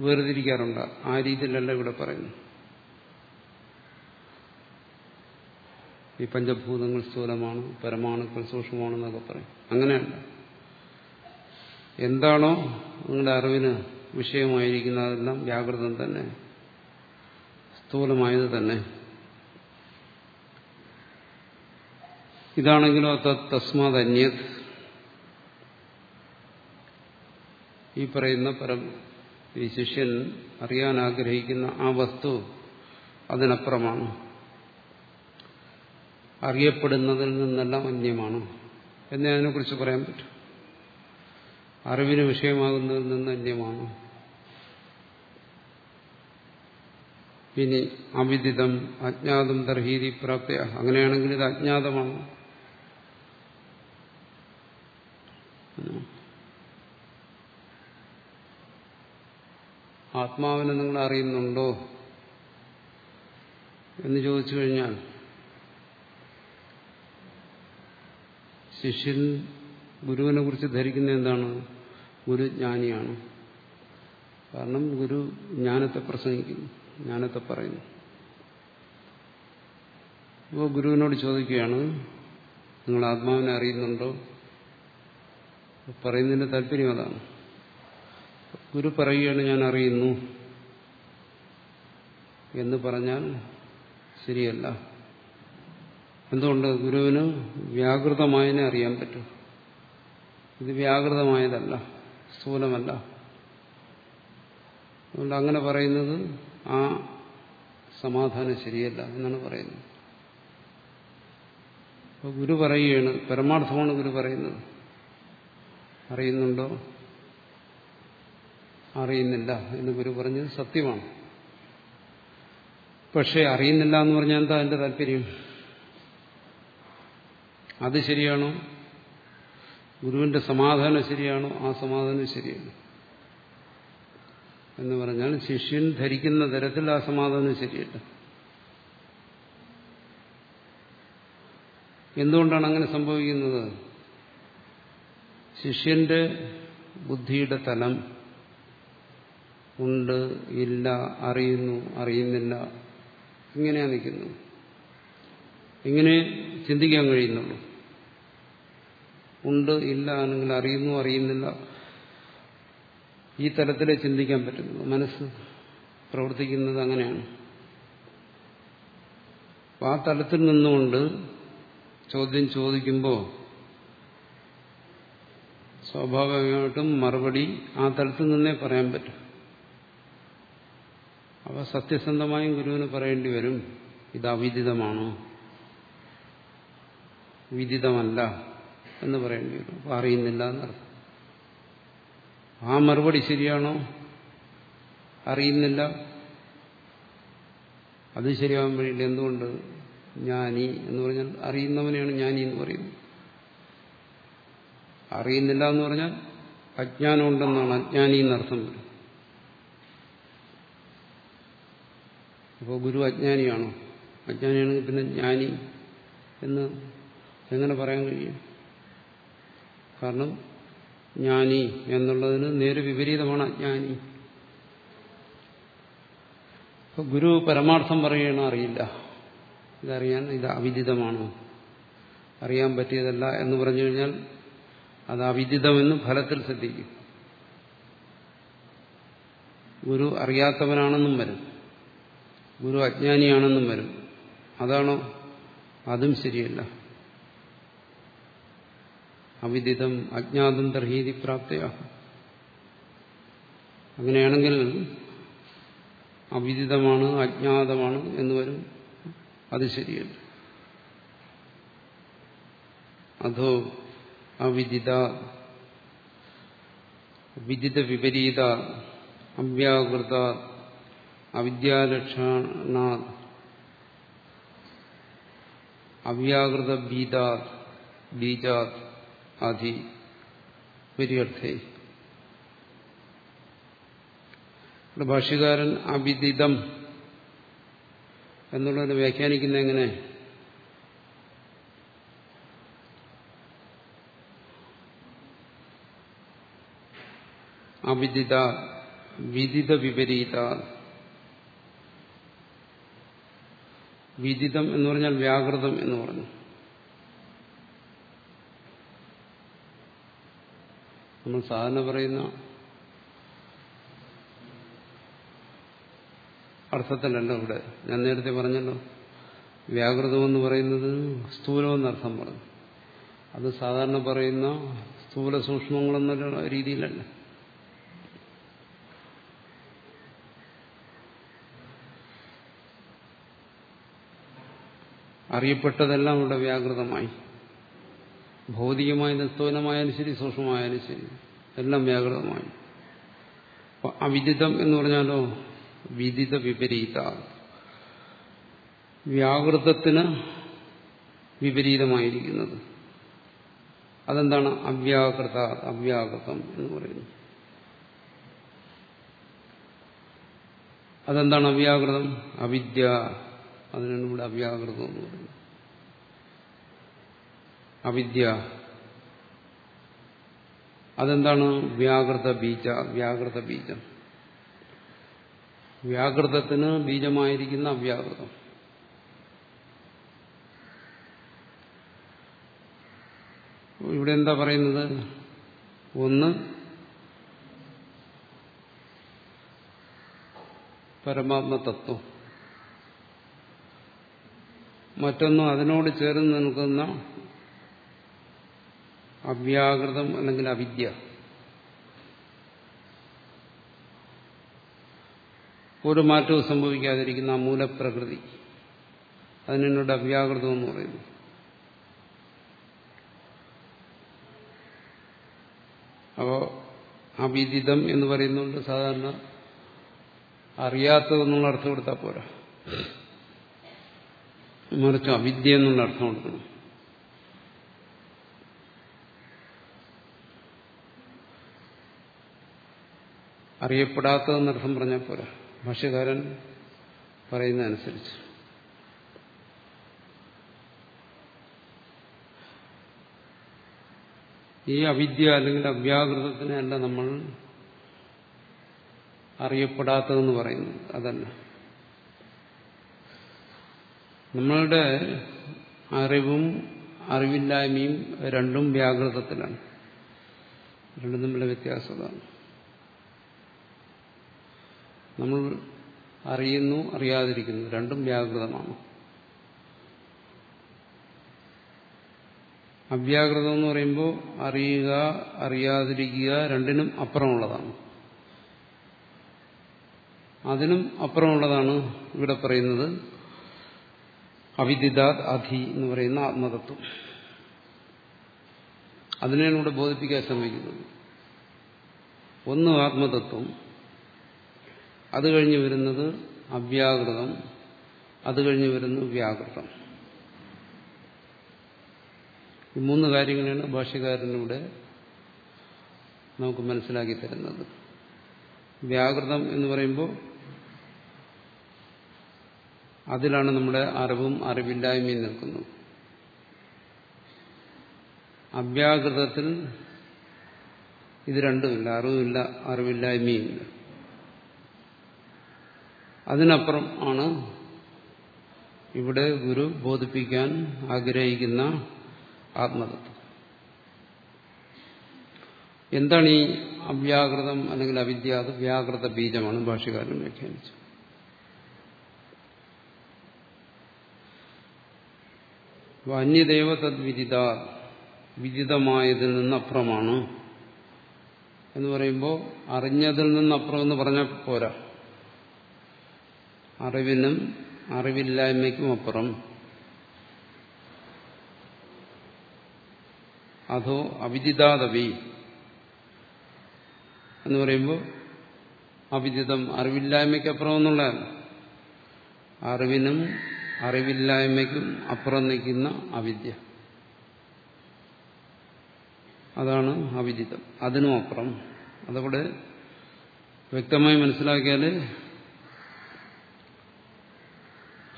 വേർതിരിക്കാറുണ്ട്. ആ രീതിയിലല്ല ഇവിടെ പറയുന്നു ഈ പഞ്ചഭൂതങ്ങൾ സ്ഥൂലമാണ് പരമാണുക്കൾ സൂക്ഷ്മമാണെന്നൊക്കെ പറയും. അങ്ങനെയല്ല. എന്താണോ നിങ്ങളുടെ അറിവിന് വിഷയമായിരിക്കുന്ന അതെല്ലാം വ്യാകൃതം തന്നെ. സ്ഥൂലമായത് തന്നെ. ഇതാണെങ്കിലോ തസ്മാത് അന്യത്. ഈ പറയുന്ന പരം ഈ ശിഷ്യൻ അറിയാൻ ആഗ്രഹിക്കുന്ന ആ വസ്തു അതിനപ്പുറമാണ്. അറിയപ്പെടുന്നതിൽ നിന്നെല്ലാം അന്യമാണ്. എന്നേ അതിനെക്കുറിച്ച് പറയാൻ പറ്റും. അറിവിന് വിഷയമാകുന്നതിൽ നിന്ന് അന്യമാണ്. ഇനി അവിദിതം അജ്ഞാതം തർഹീതി പ്രാപ്തിയ. അങ്ങനെയാണെങ്കിൽ ഇത് അജ്ഞാതമാണ്. ആത്മാവിനെ നിങ്ങൾ അറിയുന്നുണ്ടോ എന്ന് ചോദിച്ചു കഴിഞ്ഞാൽ ശിഷ്യൻ ഗുരുവിനെ കുറിച്ച് ധരിക്കുന്ന എന്താണ്? ഗുരു ജ്ഞാനിയാണ്. കാരണം ഗുരു ജ്ഞാനത്തെ പ്രസംഗിക്കുന്നു. ജ്ഞാനത്തെ പറയുന്നു. അപ്പോൾ ഗുരുവിനോട് ചോദിക്കുകയാണ് നിങ്ങൾ ആത്മാവിനെ അറിയുന്നുണ്ടോ? പറയുന്നതിന്റെ താല്പര്യം അതാണ്. ഗുരു പറയുകയാണ് ഞാൻ അറിയുന്നു. എന്ന് പറഞ്ഞാൽ ശരിയല്ല. എന്തുകൊണ്ട്? ഗുരുവിന് വ്യാകൃതമായതിനെ അറിയാൻ പറ്റും. ഇത് വ്യാകൃതമായതല്ല സ്ഥൂലമല്ല. അതുകൊണ്ട് അങ്ങനെ പറയുന്നത് ആ സമാധാനം ശരിയല്ല എന്നാണ് പറയുന്നത്. അപ്പോൾ ഗുരു പറയുകയാണ് പരമാർത്ഥമാണ് ഗുരു പറയുന്നത്. അറിയുന്നുണ്ടോ? അറിയുന്നില്ല എന്ന് ഗുരു പറഞ്ഞത് സത്യമാണ്. പക്ഷെ അറിയുന്നില്ല എന്ന് പറഞ്ഞാൽ എന്താ അതിന്റെ താല്പര്യം? അത് ശരിയാണോ? ഗുരുവിന്റെ സമാധാനം ശരിയാണോ? ആ സമാധാനം ശരിയാണ് എന്ന് പറഞ്ഞാൽ ശിഷ്യൻ ധരിക്കുന്ന തരത്തിൽ ആ സമാധാനം ശരിയല്ല. എന്തുകൊണ്ടാണ് അങ്ങനെ സംഭവിക്കുന്നത്? ശിഷ്യന്റെ ബുദ്ധിയുടെ തലം ഉണ്ട് ഇല്ല അറിയുന്നു അറിയുന്നില്ല ഇങ്ങനെയാണ് നിൽക്കുന്നത് ഇങ്ങനെ ചിന്തിക്കാൻ കഴിയുന്നുള്ളൂ. ഉണ്ട് ഇല്ല അല്ലെങ്കിൽ അറിയുന്നു അറിയുന്നില്ല. ഈ തലത്തിലേ ചിന്തിക്കാൻ പറ്റുന്നത്. മനസ്സ് പ്രവർത്തിക്കുന്നത് അങ്ങനെയാണ്. ആ തലത്തിൽ നിന്നുകൊണ്ട് ചോദ്യം ചോദിക്കുമ്പോൾ സ്വാഭാവികമായിട്ടും മറുപടി ആ തലത്തിൽ നിന്നേ പറയാൻ പറ്റും. അവ സത്യസന്ധമായും ഗുരുവിന് പറയേണ്ടി വരും ഇത് അവിദിതമാണോ? വിദിതമല്ല എന്ന് പറയേണ്ടി വരും. അറിയുന്നില്ല എന്നർത്ഥം. ആ മറുപടി ശരിയാണോ? അറിയുന്നില്ല. അത് ശരിയാവാൻ വേണ്ടിയിട്ട് എന്തുകൊണ്ട് ജ്ഞാനി എന്ന് പറഞ്ഞാൽ അറിയുന്നവനെയാണ് ജ്ഞാനി എന്ന് പറയുന്നത്. അറിയുന്നില്ല എന്ന് പറഞ്ഞാൽ അജ്ഞാനം ഉണ്ടെന്നാണ് അജ്ഞാനി എന്നർത്ഥം വരും അപ്പോൾ ഗുരു അജ്ഞാനിയാണോ? അജ്ഞാനിയാണെങ്കിൽ പിന്നെ ജ്ഞാനി എന്ന് എങ്ങനെ പറയാൻ കഴിയും? കാരണം ജ്ഞാനി എന്നുള്ളതിന് നേരെ വിപരീതമാണ് അജ്ഞാനി. ഗുരു പരമാർത്ഥം പറയണ അറിയില്ല. ഇതറിയാൻ ഇത് അവിദിതമാണോ? അറിയാൻ പറ്റിയതല്ല എന്ന് പറഞ്ഞു കഴിഞ്ഞാൽ അത് അവിദിതമെന്ന് ഫലത്തിൽ ശ്രദ്ധിക്കും. ഗുരു അറിയാത്തവനാണെന്നും വരും. ഗുരു അജ്ഞാനിയാണെന്നും വരും. അതാണോ? അതും ശരിയല്ല. അവിദിതം അജ്ഞാതം തർഹീതി പ്രാപ്തയാ. അങ്ങനെയാണെങ്കിൽ അവിദിതമാണ് അജ്ഞാതമാണ് എന്ന് വരും. അത് ശരിയല്ല. അതോ അവിദിത വിദിത വിപരീത അവ്യാകൃത അവിദ്യാലക്ഷണ അവ്യാകൃത ബീജാത് ബീജാത്. പര്യർത്ഥേ ഇവിടെ ഭാഷ്യകാരൻ അവിദിതം എന്നുള്ളത് വ്യാഖ്യാനിക്കുന്ന എങ്ങനെ? അവിദിത വിദിത വിപരീത. വിദിതം എന്ന് പറഞ്ഞാൽ വ്യാകൃതം എന്ന് പറഞ്ഞു. നമ്മൾ സാധാരണ പറയുന്ന അർത്ഥത്തിലല്ല ഇവിടെ. ഞാൻ നേരത്തെ പറഞ്ഞല്ലോ വ്യാകൃതമെന്ന് പറയുന്നത് സ്ഥൂലമെന്നർത്ഥം പറഞ്ഞു. അത് സാധാരണ പറയുന്ന സ്ഥൂല സൂക്ഷ്മങ്ങളെന്നുള്ള രീതിയിലല്ല. അറിയപ്പെട്ടതെല്ലാം ഇവിടെ വ്യാകൃതമായി. ഭൗതികമായ സ്ഥൂലമായാലും ശരി സൂക്ഷ്മമായാലും ശരി. എല്ലാം വ്യാകൃതമായി. അവിദിതം എന്ന് പറഞ്ഞാലോ വിദിത വിപരീത. വ്യാകൃതത്തിന് വിപരീതമായിരിക്കുന്നത്. അതെന്താണ്? അവ്യാകൃത അവ്യാകൃതം എന്ന് പറയുന്നത്. അതെന്താണ് അവ്യാകൃതം? അവിദ്യ. അതിനാണ് ഇവിടെ അവ്യാകൃതം എന്ന് പറയുന്നത്. അവിദ്യ. അതെന്താണ് വ്യാകൃത ബീജ? വ്യാകൃത ബീജം. വ്യാകൃതത്തിന് ബീജമായിരിക്കുന്ന അവ്യാകൃതം. ഇവിടെ എന്താ പറയുന്നത്? ഒന്ന് പരമാത്മതത്വം. മറ്റൊന്നും അതിനോട് ചേർന്ന് നിൽക്കുന്ന അവ്യാകൃതം അല്ലെങ്കിൽ അവിദ്യ. ഒരു മാറ്റവും സംഭവിക്കാതിരിക്കുന്ന ആ മൂലപ്രകൃതി. അതിനോട് അവ്യാകൃതം എന്ന് പറയുന്നു. അപ്പോ അവിദിതം എന്ന് പറയുന്നുണ്ട് സാധാരണ. അറിയാത്തതെന്നുള്ള അർത്ഥം കൊടുത്താൽ പോരാ. മറിച്ച് അവിദ്യ എന്നുള്ള അർത്ഥം കൊടുക്കണം അറിയപ്പെടാത്തതെന്നർത്ഥം പറഞ്ഞാൽ പോരാ. ഭാഷ്യകാരൻ പറയുന്നതനുസരിച്ച്. ഈ അവിദ്യ അല്ലെങ്കിൽ അവ്യാകൃതത്തിനല്ല നമ്മൾ അറിയപ്പെടാത്തതെന്ന് പറയുന്നത്. അതല്ല. നമ്മളുടെ അറിവും അറിവില്ലായ്മയും രണ്ടും വ്യാകൃതത്തിലാണ്. രണ്ടും തമ്മിലുള്ള വ്യത്യാസം അതാണ്. നമ്മൾ അറിയുന്നു അറിയാതിരിക്കുന്നു. രണ്ടും വ്യാകൃതമാണ്. അവ്യാകൃതം എന്ന് പറയുമ്പോൾ അറിയുക അറിയാതിരിക്കുക രണ്ടിനും അപ്പുറമുള്ളതാണ്. അതിനും അപ്പുറമുള്ളതാണ് ഇവിടെ പറയുന്നത് അവിദിതാത് അധി എന്ന് പറയുന്ന ആത്മതത്വം. അതിനെയാണ് ഇവിടെ ബോധിപ്പിക്കാൻ ശ്രമിക്കുന്നത്. ഒന്ന് ആത്മതത്വം അത് കഴിഞ്ഞ് വരുന്നത് അവ്യാകൃതം അത് കഴിഞ്ഞ് വരുന്നു വ്യാകൃതം. ഈ മൂന്ന് കാര്യങ്ങളാണ് ഭാഷ്യകാരനിലൂടെ നമുക്ക് മനസ്സിലാക്കി തരുന്നത്. വ്യാകൃതം എന്ന് പറയുമ്പോൾ അതിലാണ് നമ്മുടെ അറിവും അറിവില്ലായ്മയും നിൽക്കുന്നത്. അവ്യാകൃതത്തിൽ ഇത് രണ്ടുമില്ല അറിവുമില്ല അറിവില്ലായ്മയുമില്ല അതിനപ്പുറം ആണ് ഇവിടെ ഗുരു ബോധിപ്പിക്കാൻ ആഗ്രഹിക്കുന്ന ആത്മതത്വം. എന്താണ് ഈ അവ്യാകൃതം അല്ലെങ്കിൽ അവിദ്യ? അത് വ്യാകൃത ബീജമാണ് ഭാഷകാരൻ വ്യാഖ്യാനിച്ചത്. അന്യദേവ തദ്വിദിത വിദിതമായതിൽ നിന്നപ്പുറമാണ് എന്ന് പറയുമ്പോൾ അറിഞ്ഞതിൽ നിന്നപ്പുറം എന്ന് പറഞ്ഞാൽ പോരാ. അറിവിനും അറിവില്ലായ്മയ്ക്കും അപ്പുറം അതോ അവിദിതാദവി എന്ന് പറയുമ്പോൾ അവിദിതം അറിവില്ലായ്മയ്ക്കപ്പുറം എന്നുള്ള അറിവിനും അറിവില്ലായ്മയ്ക്കും അപ്പുറം നിൽക്കുന്ന അവിദ്യ. അതാണ് അവിദിതം അതിനും അപ്പുറം. അതവിടെ വ്യക്തമായി മനസ്സിലാക്കിയാൽ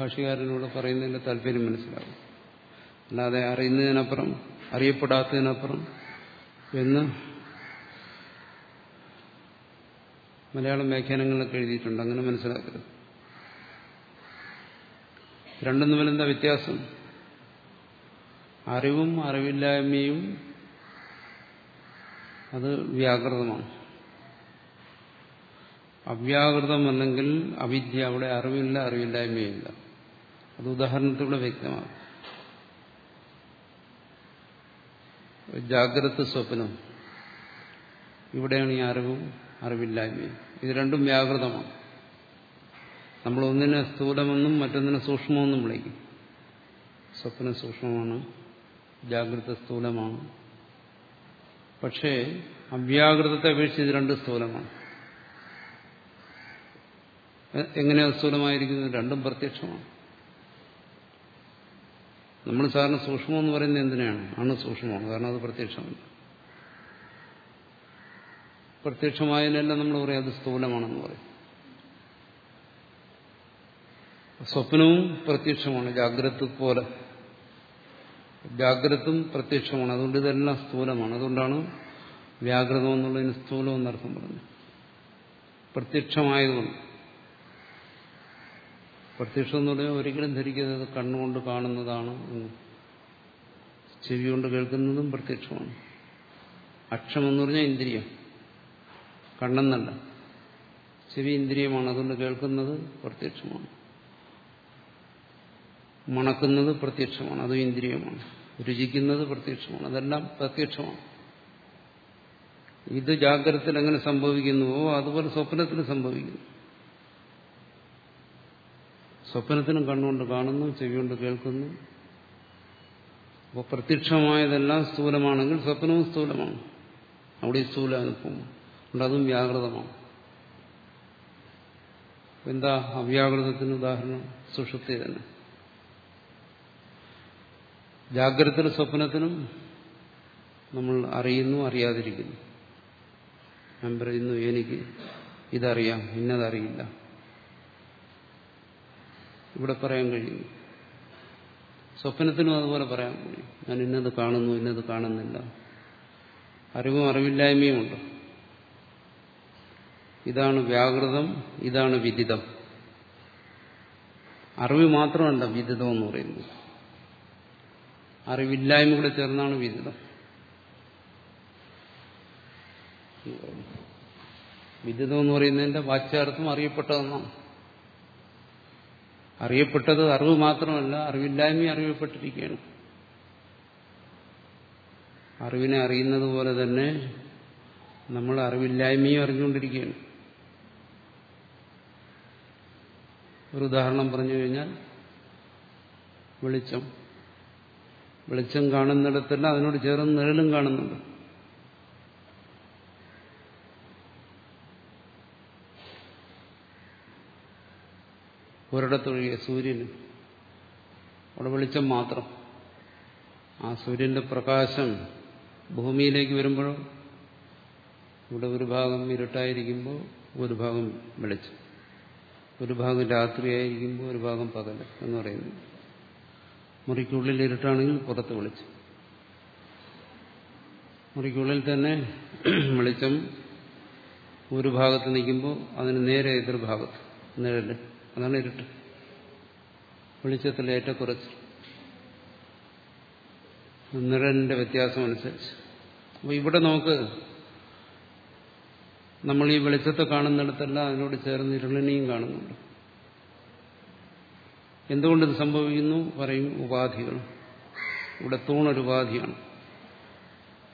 ഭാഷകാരനോട് പറയുന്നതിന്റെ താല്പര്യം മനസ്സിലാകും അല്ലാതെ അറിയുന്നതിനപ്പുറം അറിയപ്പെടാത്തതിനപ്പുറം എന്ന് മലയാളം വ്യാഖ്യാനങ്ങളിലൊക്കെ എഴുതിയിട്ടുണ്ട്. അങ്ങനെ മനസ്സിലാക്കരുത്. രണ്ടും തമ്മിൽ എന്താ വ്യത്യാസം? അറിവും അറിവില്ലായ്മയും അത് വ്യാകൃതമാണ്. അവ്യാകൃതം അല്ലെങ്കിൽ അവിദ്യ അവിടെ അറിവില്ല അറിവില്ലായ്മയില്ല. അത് ഉദാഹരണത്തിലൂടെ വ്യക്തമാണ്. ജാഗ്രത സ്വപ്നം. ഇവിടെയാണ് ഈ അറിവും അറിവില്ലായ്മയും. ഇത് രണ്ടും വ്യാകൃതമാണ്. നമ്മൾ ഒന്നിനെ സ്ഥൂലമെന്നും മറ്റൊന്നിനെ സൂക്ഷ്മമെന്നും വിളിക്കും. സ്വപ്നം സൂക്ഷ്മമാണ് ജാഗ്രത സ്ഥൂലമാണ്. പക്ഷേ അവ്യാകൃതത്തെ അപേക്ഷിച്ച് ഇത് രണ്ട് സ്ഥൂലമാണ്. എങ്ങനെയാണ് സ്ഥൂലമായിരിക്കുന്നത്? രണ്ടും പ്രത്യക്ഷമാണ്. നമ്മൾ സാറിന് സൂക്ഷ്മം എന്ന് പറയുന്നത് എന്തിനാണ്? ആണ് സൂക്ഷ്മമാണ് കാരണം അത് പ്രത്യക്ഷമല്ല. പ്രത്യക്ഷമായതിനെല്ലാം നമ്മൾ പറയും അത് സ്ഥൂലമാണെന്ന് പറയും. സ്വപ്നവും പ്രത്യക്ഷമാണ് ജാഗ്രത പോലെ. ജാഗ്രതും പ്രത്യക്ഷമാണ്. അതുകൊണ്ട് ഇതെല്ലാം സ്ഥൂലമാണ്. അതുകൊണ്ടാണ് വ്യാകൃതം എന്നുള്ളതിന് സ്ഥൂലം എന്നർത്ഥം പ്രത്യക്ഷമായതുകൊണ്ട്. പ്രത്യക്ഷം എന്ന് പറഞ്ഞാൽ ഒരിക്കലും ധരിക്കുന്നത് കണ്ണുകൊണ്ട് കാണുന്നതാണ്. ചെവി കൊണ്ട് കേൾക്കുന്നതും പ്രത്യക്ഷമാണ്. അക്ഷം എന്ന് പറഞ്ഞാൽ ഇന്ദ്രിയം. കണ്ണെന്നല്ല. ചെവി ഇന്ദ്രിയമാണ്. അതുകൊണ്ട് കേൾക്കുന്നത് പ്രത്യക്ഷമാണ്. മണക്കുന്നത് പ്രത്യക്ഷമാണ്. അതും ഇന്ദ്രിയമാണ്. രുചിക്കുന്നത് പ്രത്യക്ഷമാണ്. അതെല്ലാം പ്രത്യക്ഷമാണ്. ഇത് ജാഗ്രതത്തിൽ എങ്ങനെ സംഭവിക്കുന്നുവോ അതുപോലെ സ്വപ്നത്തിൽ സംഭവിക്കുന്നു. സ്വപ്നത്തിനും കണ്ണുകൊണ്ട് കാണുന്നു ചെവി കൊണ്ട് കേൾക്കുന്നു. അപ്പോൾ പ്രത്യക്ഷമായതെല്ലാം സ്ഥൂലമാണെങ്കിൽ സ്വപ്നവും സ്ഥൂലമാണ്. അവിടെ സ്ഥൂല അനുഭവം അതുകൊണ്ട് അതും വ്യാകൃതമാണ്. എന്താ അവ്യാകൃതത്തിന് ഉദാഹരണം? സുഷുപ്തി തന്നെ. ജാഗ്രതത്തിനും സ്വപ്നത്തിനും നമ്മൾ അറിയുന്നു അറിയാതിരിക്കുന്നു. ഞാൻ പറയുന്നു എനിക്ക് ഇതറിയാം ഇന്നതറിയില്ല. ഇവിടെ പറയാൻ കഴിയും. സ്വപ്നത്തിനും അതുപോലെ പറയാൻ കഴിയും. ഞാൻ ഇന്നത് കാണുന്നു ഇന്നത് കാണുന്നില്ല. അറിവും അറിവില്ലായ്മയും ഉണ്ട്. ഇതാണ് വ്യാകൃതം ഇതാണ് വിദിതം. അറിവ് മാത്രമല്ല വിദിതം എന്ന് പറയുന്നത്. അറിവില്ലായ്മ കൂടെ ചേർന്നാണ് വിദിതം. വിദിതം എന്ന് പറയുന്നതിന്റെ വാച്യാർത്ഥം അറിയപ്പെട്ടതെന്നാണ്. അറിയപ്പെട്ടത് അറിവ് മാത്രമല്ല അറിവില്ലായ്മ അറിയപ്പെട്ടിരിക്കുകയാണ്. അറിവിനെ അറിയുന്നത് പോലെ തന്നെ നമ്മൾ അറിവില്ലായ്മയും അറിഞ്ഞുകൊണ്ടിരിക്കുകയാണ്. ഒരു ഉദാഹരണം പറഞ്ഞു കഴിഞ്ഞാൽ വെളിച്ചം. വെളിച്ചം കാണുന്നിടത്തെല്ലാം അതിനോട് ചേർന്ന് നിഴലും കാണുന്നുണ്ട്. ഒരിടത്തൊഴികെ സൂര്യന്. അവിടെ വെളിച്ചം മാത്രം. ആ സൂര്യന്റെ പ്രകാശം ഭൂമിയിലേക്ക് വരുമ്പോഴോ ഇവിടെ ഒരു ഭാഗം ഇരുട്ടായിരിക്കുമ്പോൾ ഒരു ഭാഗം വെളിച്ചം. ഒരു ഭാഗം രാത്രിയായിരിക്കുമ്പോൾ ഒരു ഭാഗം പകൽ എന്ന് പറയുന്നു. മുറിക്കുള്ളിൽ ഇരുട്ടാണെങ്കിൽ പുറത്ത് വെളിച്ചം. മുറിക്കുള്ളിൽ തന്നെ വെളിച്ചം ഒരു ഭാഗത്ത് നിൽക്കുമ്പോൾ അതിന് നേരെ എതിർഭാഗത്ത് നിഴൽ. അതാണ് ഇരുട്ട്. വെളിച്ചത്തിൽ ഏറ്റക്കുറച്ച് നിഴലിന്റെ വ്യത്യാസം അനുസരിച്ച്. അപ്പൊ ഇവിടെ നമുക്ക് നമ്മൾ ഈ വെളിച്ചത്തെ കാണുന്നിടത്തെല്ലാം അതിനോട് ചേർന്ന് ഇരുളിനെയും കാണുന്നുണ്ട്. എന്തുകൊണ്ടിത് സംഭവിക്കുന്നു? പറയും ഉപാധികൾ. ഇവിടെ തൂണൊരു ഉപാധിയാണ്.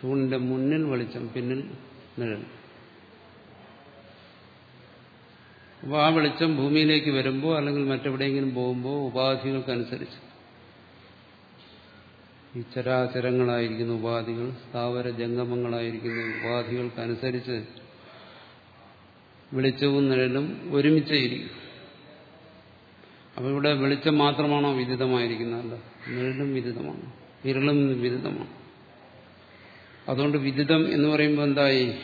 തൂണിന്റെ മുന്നിൽ വെളിച്ചം പിന്നിൽ നിഴൽ. അപ്പോൾ ആ വെളിച്ചം ഭൂമിയിലേക്ക് വരുമ്പോൾ അല്ലെങ്കിൽ മറ്റെവിടെയെങ്കിലും പോകുമ്പോൾ ഉപാധികൾക്കനുസരിച്ച്. ഈ ചരാചരങ്ങളായിരിക്കുന്ന ഉപാധികൾ സ്ഥാവര ജംഗമങ്ങളായിരിക്കുന്ന ഉപാധികൾക്കനുസരിച്ച് വെളിച്ചവും നിഴലും ഒരുമിച്ചേയിരിക്കും അപ്പോൾ ഇവിടെ വെളിച്ചം മാത്രമാണോ വിദിതമായിരിക്കുന്നതല്ല? നിഴലും വിദിതമാണ്. വിരളും വിദിതമാണ്. അതുകൊണ്ട് വിദിതം എന്ന് പറയുമ്പോൾ എന്തായി?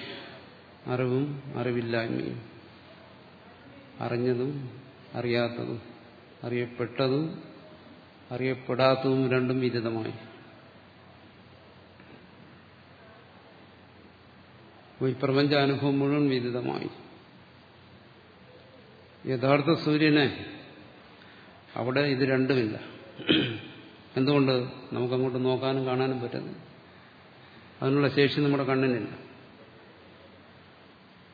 അറിവും അറിവില്ലായ്മയും. അറിഞ്ഞതും അറിയാത്തതും അറിയപ്പെട്ടതും അറിയപ്പെടാത്തതും രണ്ടും വിദിതമായി. ഈ പ്രപഞ്ചാനുഭവം മുഴുവൻ വിദിതമായി. യഥാർത്ഥ സൂര്യനെ അവിടെ ഇത് രണ്ടുമില്ല. എന്തുകൊണ്ട്? നമുക്കങ്ങോട്ട് നോക്കാനും കാണാനും പറ്റുന്നു അതിനുള്ള ശേഷി നമ്മുടെ കണ്ണിനില്ല.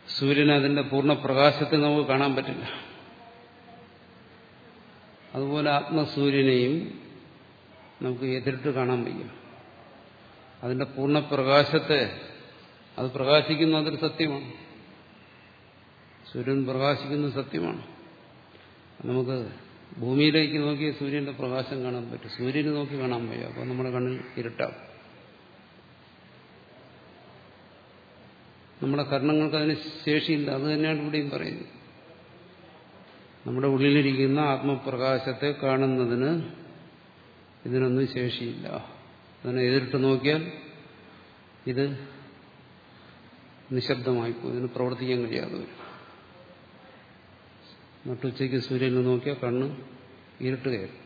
സൂര്യനെ അതിന്റെ പൂർണ പ്രകാശത്തിൽ നമുക്ക് കാണാൻ പറ്റില്ല. അതുപോലെ ആത്മസൂര്യനെയും നമുക്ക് എതിരിട്ട് കാണാൻ വയ്യ. അതിന്റെ പൂർണ പ്രകാശത്തെ അത് പ്രകാശിക്കുന്ന അതൊരു സത്യമാണ്. സൂര്യൻ പ്രകാശിക്കുന്ന സത്യമാണ്. നമുക്ക് ഭൂമിയിലേക്ക് നോക്കി സൂര്യന്റെ പ്രകാശം കാണാൻ പറ്റും. സൂര്യനെ നോക്കി കാണാൻ വയ്യ. അപ്പോൾ നമ്മുടെ കണ്ണിൽ ഇരുട്ടാവും. നമ്മുടെ കർണങ്ങൾക്ക് അതിന് ശേഷിയില്ല. അത് തന്നെയാണ് ഇവിടെയും പറയുന്നത്. നമ്മുടെ ഉള്ളിലിരിക്കുന്ന ആത്മപ്രകാശത്തെ കാണുന്നതിന് ഇതിനൊന്നും ശേഷിയില്ല. അതിനെ എതിരിട്ട് നോക്കിയാൽ ഇത് നിശബ്ദമായി നിശബ്ദമായിപ്പോ ഇതിന് പ്രവർത്തിക്കാൻ കഴിയാതെ വരും. നട്ടുച്ചയ്ക്ക് സൂര്യനെ നോക്കിയാൽ കണ്ണ് ഇരുട്ട് കയറും.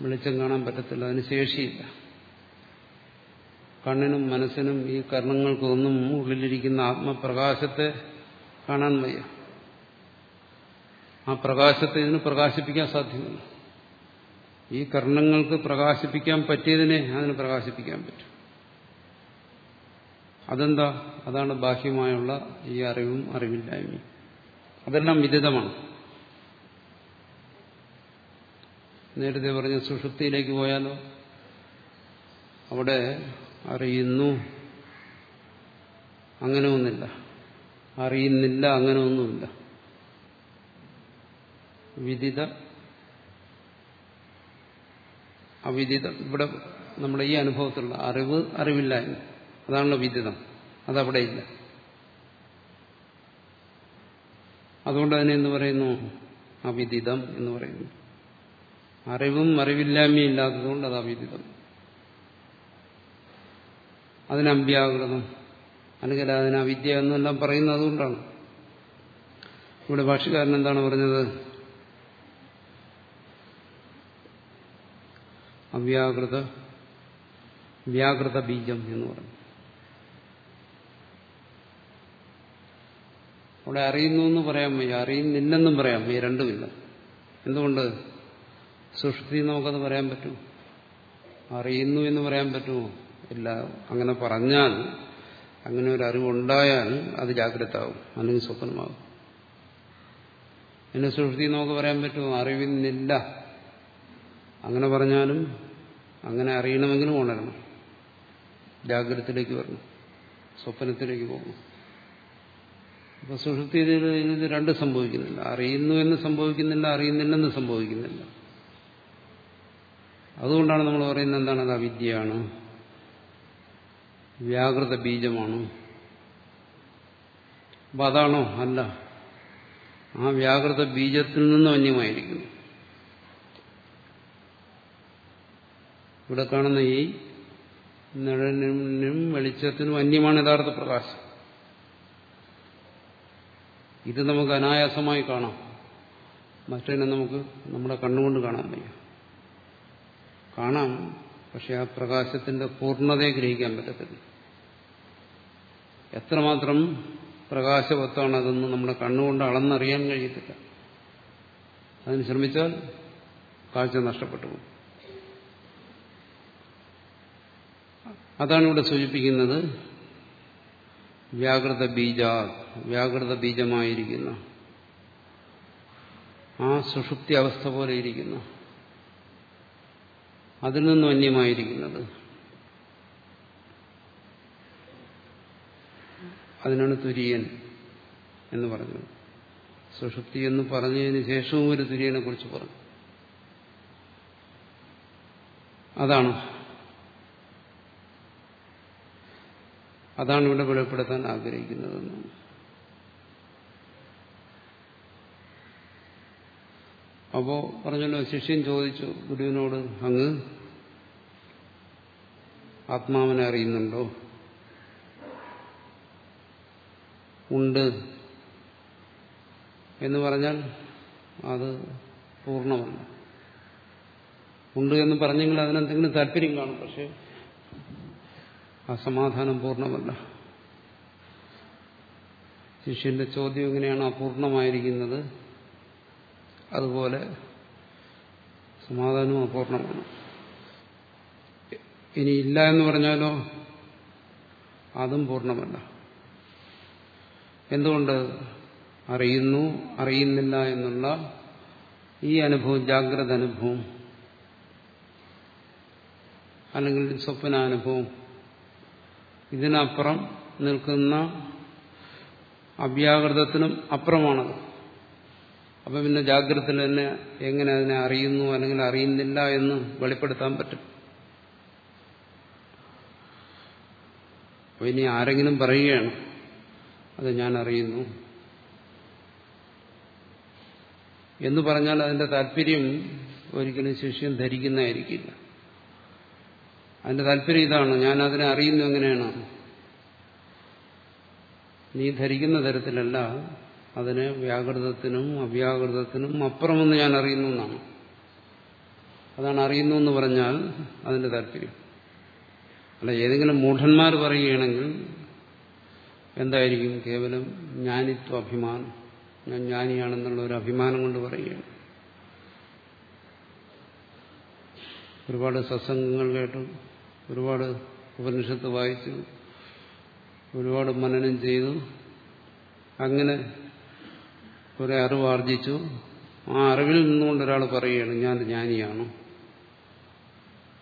വെളിച്ചം കാണാൻ പറ്റത്തില്ല. അതിന് ശേഷിയില്ല. കണ്ണിനും മനസ്സിനും ഈ കർണങ്ങൾക്കൊന്നും ഉള്ളിലിരിക്കുന്ന ആത്മപ്രകാശത്തെ കാണാൻ വയ്യ. ആ പ്രകാശത്തെ ഇതിന് പ്രകാശിപ്പിക്കാൻ സാധ്യമല്ല. ഈ കർണങ്ങൾക്ക് പ്രകാശിപ്പിക്കാൻ പറ്റിയതിനെ അതിന് പ്രകാശിപ്പിക്കാൻ പറ്റും. അതെന്താ? അതാണ് ബാഹ്യമായുള്ള ഈ അറിവും അറിവില്ലായ്മയും. അതെല്ലാം വിദിതമാണ്. നേരത്തെ പറഞ്ഞ സുഷുപ്തിയിലേക്ക് പോയാലോ? അവിടെ അറിയുന്നു. അങ്ങനെ ഒന്നില്ല അറിയുന്നില്ല അങ്ങനെ ഒന്നുമില്ല വിദിത അവിദിത ഇവിടെ നമ്മുടെ ഈ അനുഭവത്തിലുള്ള അറിവ് അറിവില്ലായ്മ. അതാണല്ലോ വിദിതം. അതവിടെ ഇല്ല അതുകൊണ്ട് അതിനെ എന്ന് പറയുന്നു? അവിദിതം എന്ന് പറയുന്നു. അറിവും അറിവില്ലായ്മയും ഇല്ലാത്തതുകൊണ്ട് അത് അവിദിതം. അതിന് അല്ലെങ്കിൽ അതിന് അവിദ്യ എന്നെല്ലാം പറയുന്നത് അതുകൊണ്ടാണ് ഇവിടെ ഭാഷകാരൻ എന്താണ് പറഞ്ഞത്? അവ്യാകൃത വ്യാകൃത ബീജം എന്ന് പറഞ്ഞു. അവിടെ അറിയുന്നു എന്ന് പറയാൻ വയ്യ. അറിയുന്നില്ലെന്നും പറയാം വയ്യ. രണ്ടുമില്ല. എന്തുകൊണ്ട്? സുഷ്ടി നമുക്കത് പറയാൻ പറ്റും അറിയുന്നു എന്ന് പറയാൻ പറ്റുമോ? ഇല്ല അങ്ങനെ പറഞ്ഞാൽ അങ്ങനെ ഒരു അറിവുണ്ടായാൽ അത് ജാഗ്രത ആവും അല്ലെങ്കിൽ സ്വപ്നമാകും. എന്നെ സുഷ്ടി നമുക്ക് പറയാൻ പറ്റുമോ? അറിവിന്നില്ല. അങ്ങനെ പറഞ്ഞാലും അങ്ങനെ അറിയണമെങ്കിലും ഉണരണം. ജാഗ്രതത്തിലേക്ക് വരണം. സ്വപ്നത്തിലേക്ക് പോകണം. അപ്പൊ സുഷുപ്തിയിൽ ഇത് രണ്ടും സംഭവിക്കുന്നില്ല. അറിയുന്നു എന്ന് സംഭവിക്കുന്നില്ല അറിയുന്നില്ലെന്ന് സംഭവിക്കുന്നില്ല. അതുകൊണ്ടാണ് നമ്മൾ പറയുന്നത് എന്താണ്? അത് അവിദ്യയാണ്. വ്യാകൃത ബീജമാണ്? അപ്പൊ അതാണോ? അല്ല. ആ വ്യാകൃത ബീജത്തിൽ നിന്ന് അന്യമായിരിക്കുന്നു. ഇവിടെ കാണുന്ന ഈ നിഴലിനും വെളിച്ചത്തിനും അന്യമാണ് യഥാർത്ഥ പ്രകാശം. ഇത് നമുക്ക് അനായാസമായി കാണാം. മറ്റേനെ നമുക്ക് നമ്മുടെ കണ്ണുകൊണ്ട് കാണാൻ വയ്യ. കാണാം പക്ഷെ ആ പ്രകാശത്തിന്റെ പൂർണതയെ ഗ്രഹിക്കാൻ പറ്റത്തില്ല. എത്രമാത്രം പ്രകാശവത്താണ് അതെന്ന് നമ്മുടെ കണ്ണുകൊണ്ട് അളന്നറിയാൻ കഴിയത്തില്ല. അതിന് ശ്രമിച്ചാൽ കാഴ്ച നഷ്ടപ്പെട്ടു അതാണ് ഇവിടെ സൂചിപ്പിക്കുന്നത് വ്യാകൃത ബീജ വ്യാകൃത ബീജമായിരിക്കുന്ന ആ സുഷുപ്തി അവസ്ഥ പോലെ ഇരിക്കുന്ന. അതിൽ നിന്നും അന്യമായിരിക്കുന്നത് അതിനാണ് തുര്യൻ എന്ന് പറഞ്ഞു സുഷുപ്തി എന്ന് പറഞ്ഞതിന് ശേഷവും ഒരു തുര്യനെ കുറിച്ച് പറഞ്ഞു. അതാണ്. അതാണ് ഇവിടെ വെളിപ്പെടുത്താൻ ആഗ്രഹിക്കുന്നതെന്ന്. അപ്പോ പറഞ്ഞല്ലോ ശിഷ്യൻ ചോദിച്ചു ഗുരുവിനോട് അങ്ങ് ആത്മാവിനെ അറിയുന്നുണ്ടോ? ഉണ്ട് എന്ന് പറഞ്ഞാൽ അത് പൂർണമല്ല ഉണ്ട് എന്ന് പറഞ്ഞെങ്കിൽ അതിനെന്തെങ്കിലും താല്പര്യം കാണും പക്ഷെ ആ സമാധാനം പൂർണമല്ല. ശിഷ്യന്റെ ചോദ്യം എങ്ങനെയാണ് അപൂർണമായിരിക്കുന്നത്? അതുപോലെ സമാധാനവും അപൂർണമാണ്. ഇനി ഇല്ല എന്ന് പറഞ്ഞാലോ? അതും പൂർണമല്ല. എന്തുകൊണ്ട് അറിയുന്നു അറിയുന്നില്ല എന്നുള്ള ഈ അനുഭവം ജാഗ്രത അനുഭവം അല്ലെങ്കിൽ സ്വപ്നാനുഭവം ഇതിനപ്പുറം നിൽക്കുന്ന അവ്യാകൃതത്തിനും അപ്പുറമാണത് അപ്പം പിന്നെ ജാഗ്രത തന്നെ എങ്ങനെ അതിനെ അറിയുന്നു അല്ലെങ്കിൽ അറിയുന്നില്ല എന്ന് വെളിപ്പെടുത്താൻ പറ്റും. അപ്പം ഇനി ആരെങ്കിലും പറയുകയാണ് അത് ഞാൻ അറിയുന്നു. എന്ന് പറഞ്ഞാൽ അതിന്റെ താല്പര്യം ഒരിക്കലും ശിഷ്യൻ ധരിക്കുന്നതായിരിക്കില്ല. അതിന്റെ താല്പര്യം ഇതാണ്. ഞാൻ അതിനെ അറിയുന്നു എങ്ങനെയാണ്? നീ ധരിക്കുന്ന തരത്തിലല്ല അതിനെ വ്യാകൃതത്തിനും അവ്യാകൃതത്തിനും അപ്പുറമെന്ന് ഞാൻ അറിയുന്നു എന്നാണ്. അതാണ് അറിയുന്നു എന്ന് പറഞ്ഞാൽ അതിന്റെ താല്പര്യം. അല്ല ഏതെങ്കിലും മൂഢന്മാർ പറയുകയാണെങ്കിൽ എന്തായിരിക്കും കേവലം ജ്ഞാനിത്വ അഭിമാനം? ഞാൻ ജ്ഞാനിയാണെന്നുള്ള ഒരു അഭിമാനം കൊണ്ട് പറയുകയാണ്. ഒരുപാട് സത്സംഗങ്ങൾ കേട്ടു ഒരുപാട് ഉപനിഷത്ത് വായിച്ചു ഒരുപാട് മനനം ചെയ്തു. അങ്ങനെ കുറെ അറിവ് ആർജിച്ചു. ആ അറിവിൽ നിന്നുകൊണ്ട് ഒരാൾ പറയുകയാണ് ഞാൻ ജ്ഞാനിയാണ്?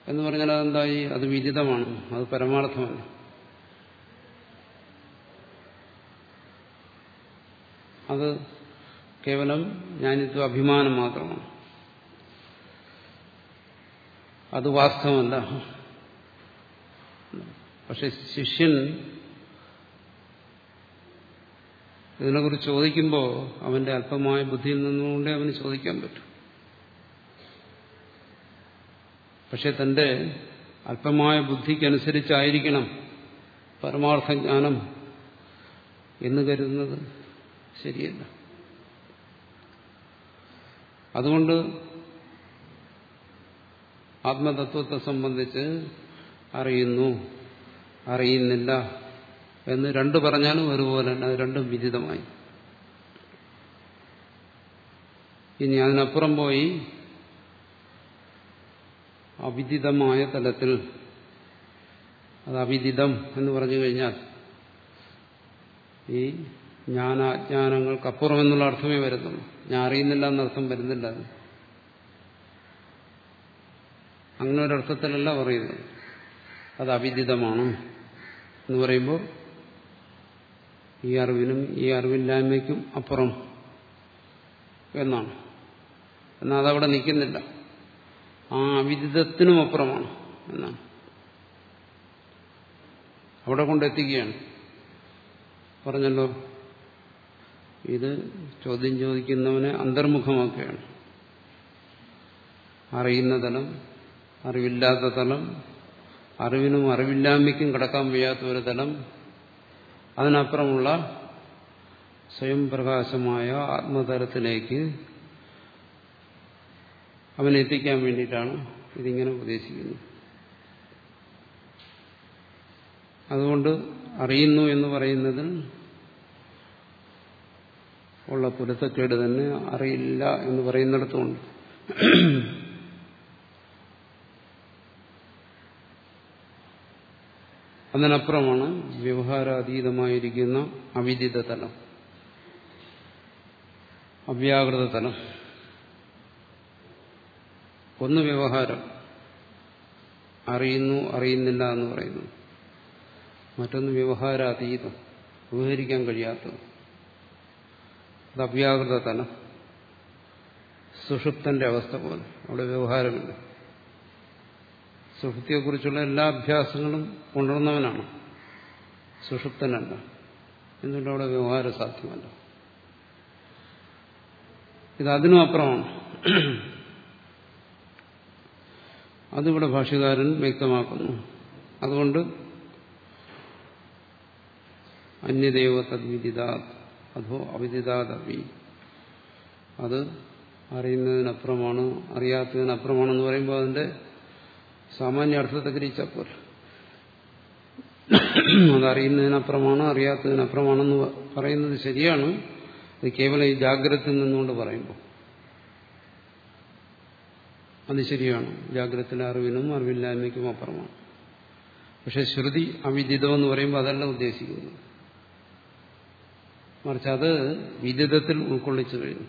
എന്ന് പറഞ്ഞാൽ അതെന്തായി? അത് വിദിതമാണ് അത് പരമാർത്ഥമല്ല. അത് കേവലം ജ്ഞാനിത്വ അഭിമാനം മാത്രമാണ്. അത് വാസ്തവമല്ല. പക്ഷെ ശിഷ്യൻ ഇതിനെക്കുറിച്ച് ചോദിക്കുമ്പോൾ അവന്റെ അല്പമായ ബുദ്ധിയിൽ നിന്നുകൊണ്ടേ അവന് ചോദിക്കാൻ പറ്റും. പക്ഷെ തന്റെ അല്പമായ ബുദ്ധിക്കനുസരിച്ചായിരിക്കണം പരമാർത്ഥ ജ്ഞാനം എന്ന് കരുതുന്നത്. ശരിയല്ല. അതുകൊണ്ട് ആത്മതത്വത്തെ സംബന്ധിച്ച് അറിയുന്നു അറിയുന്നില്ല എന്ന് രണ്ട് പറഞ്ഞാലും ഒരുപോലെ തന്നെ രണ്ടും വിദിതമായി ഇനി അതിനപ്പുറം പോയി അവിദിതമായ തലത്തിൽ അത് അവിദിതം എന്ന് പറഞ്ഞു കഴിഞ്ഞാൽ ഈ ജ്ഞാനാജ്ഞാനങ്ങൾക്കപ്പുറം എന്നുള്ള അർത്ഥമേ വരുന്നുള്ളൂ. ഞാൻ അറിയുന്നില്ല എന്നർത്ഥം വരുന്നില്ല അത്. അങ്ങനെ ഒരർത്ഥത്തിലല്ല പറയുന്നത്. അത് അവിദിതമാണ് എന്ന് പറയുമ്പോൾ ഈ അറിവിനും ഈ അറിവില്ലായ്മയ്ക്കും അപ്പുറം എന്നാണ്. എന്നാൽ അതവിടെ നിൽക്കുന്നില്ല. ആ അവിദിതത്തിനും അപ്പുറമാണ് എന്നാണ്. അവിടെ കൊണ്ടെത്തിക്കുകയാണ്. പറഞ്ഞല്ലോ? ഇത് ചോദ്യം ചോദിക്കുന്നവനെ അന്തർമുഖമാക്കുകയാണ്. അറിയുന്ന തലം അറിവില്ലാത്ത തലം അറിവിനും അറിവില്ലായ്മയ്ക്കും കടക്കാൻ വയ്യാത്ത ഒരു തലം അതിനപ്പുറമുള്ള സ്വയം പ്രകാശമായ ആത്മതലത്തിലേക്ക് അവനെത്തിക്കാൻ വേണ്ടിയിട്ടാണ് ഇതിങ്ങനെ ഉപദേശിക്കുന്നത്. അതുകൊണ്ട് അറിയുന്നു എന്ന് പറയുന്നതിൽ ഉള്ള പൊരുത്തക്കേട് തന്നെ അറിയില്ല എന്ന് പറയുന്നിടത്തുമുണ്ട്. അതിനപ്പുറമാണ് വ്യവഹാരാതീതമായിരിക്കുന്ന അവിദിത തലം. അവ്യാകൃത തലം. ഒന്ന് വ്യവഹാരം. അറിയുന്നു അറിയുന്നില്ല എന്ന് പറയുന്നു. മറ്റൊന്ന് വ്യവഹാരാതീതം. വ്യവഹരിക്കാൻ കഴിയാത്തത്. അത് അവ്യാകൃത തലം സുഷുപ്തന്റെ അവസ്ഥ പോലെ. അവിടെ വ്യവഹാരമില്ല. സുഷുപ്തിയെക്കുറിച്ചുള്ള എല്ലാ അഭ്യാസങ്ങളും കൊണ്ടുവന്നവനാണ് സുഷുപ്തനല്ല. എന്നിട്ട് അവിടെ വ്യവഹാരം സാധ്യമല്ല. ഇത് അതിനും അപ്പുറമാണ് അതിവിടെ ഭാഷകാരൻ വ്യക്തമാക്കുന്നു. അതുകൊണ്ട് അന്യദൈവ തദ്വിദിതാ അധോ അവിദിതാദപി അത് അറിയുന്നതിനപ്പുറമാണ് അറിയാത്തതിനപ്പുറമാണെന്ന് പറയുമ്പോൾ അതിന്റെ സാമാന്യ അർത്ഥത്തെ ഗ്രഹിച്ചാൽ പോലെ അത് അറിയുന്നതിനപ്പുറമാണ് അറിയാത്തതിനപ്പുറമാണെന്ന് പറയുന്നത് ശരിയാണ്. അത് കേവലം ഈ ജാഗ്രതയിൽ നിന്നുകൊണ്ട് പറയുമ്പോൾ അത് ശരിയാണ്. ജാഗ്രതത്തിലെ അറിവിനും അറിവില്ലായ്മയ്ക്കും അപ്പുറമാണ്. പക്ഷെ ശ്രുതി അവിദിതം എന്ന് പറയുമ്പോൾ അതല്ല ഉദ്ദേശിക്കുന്നത്. മറിച്ച് അത് വിദിതത്തിൽ ഉൾക്കൊള്ളിച്ചു കഴിഞ്ഞു.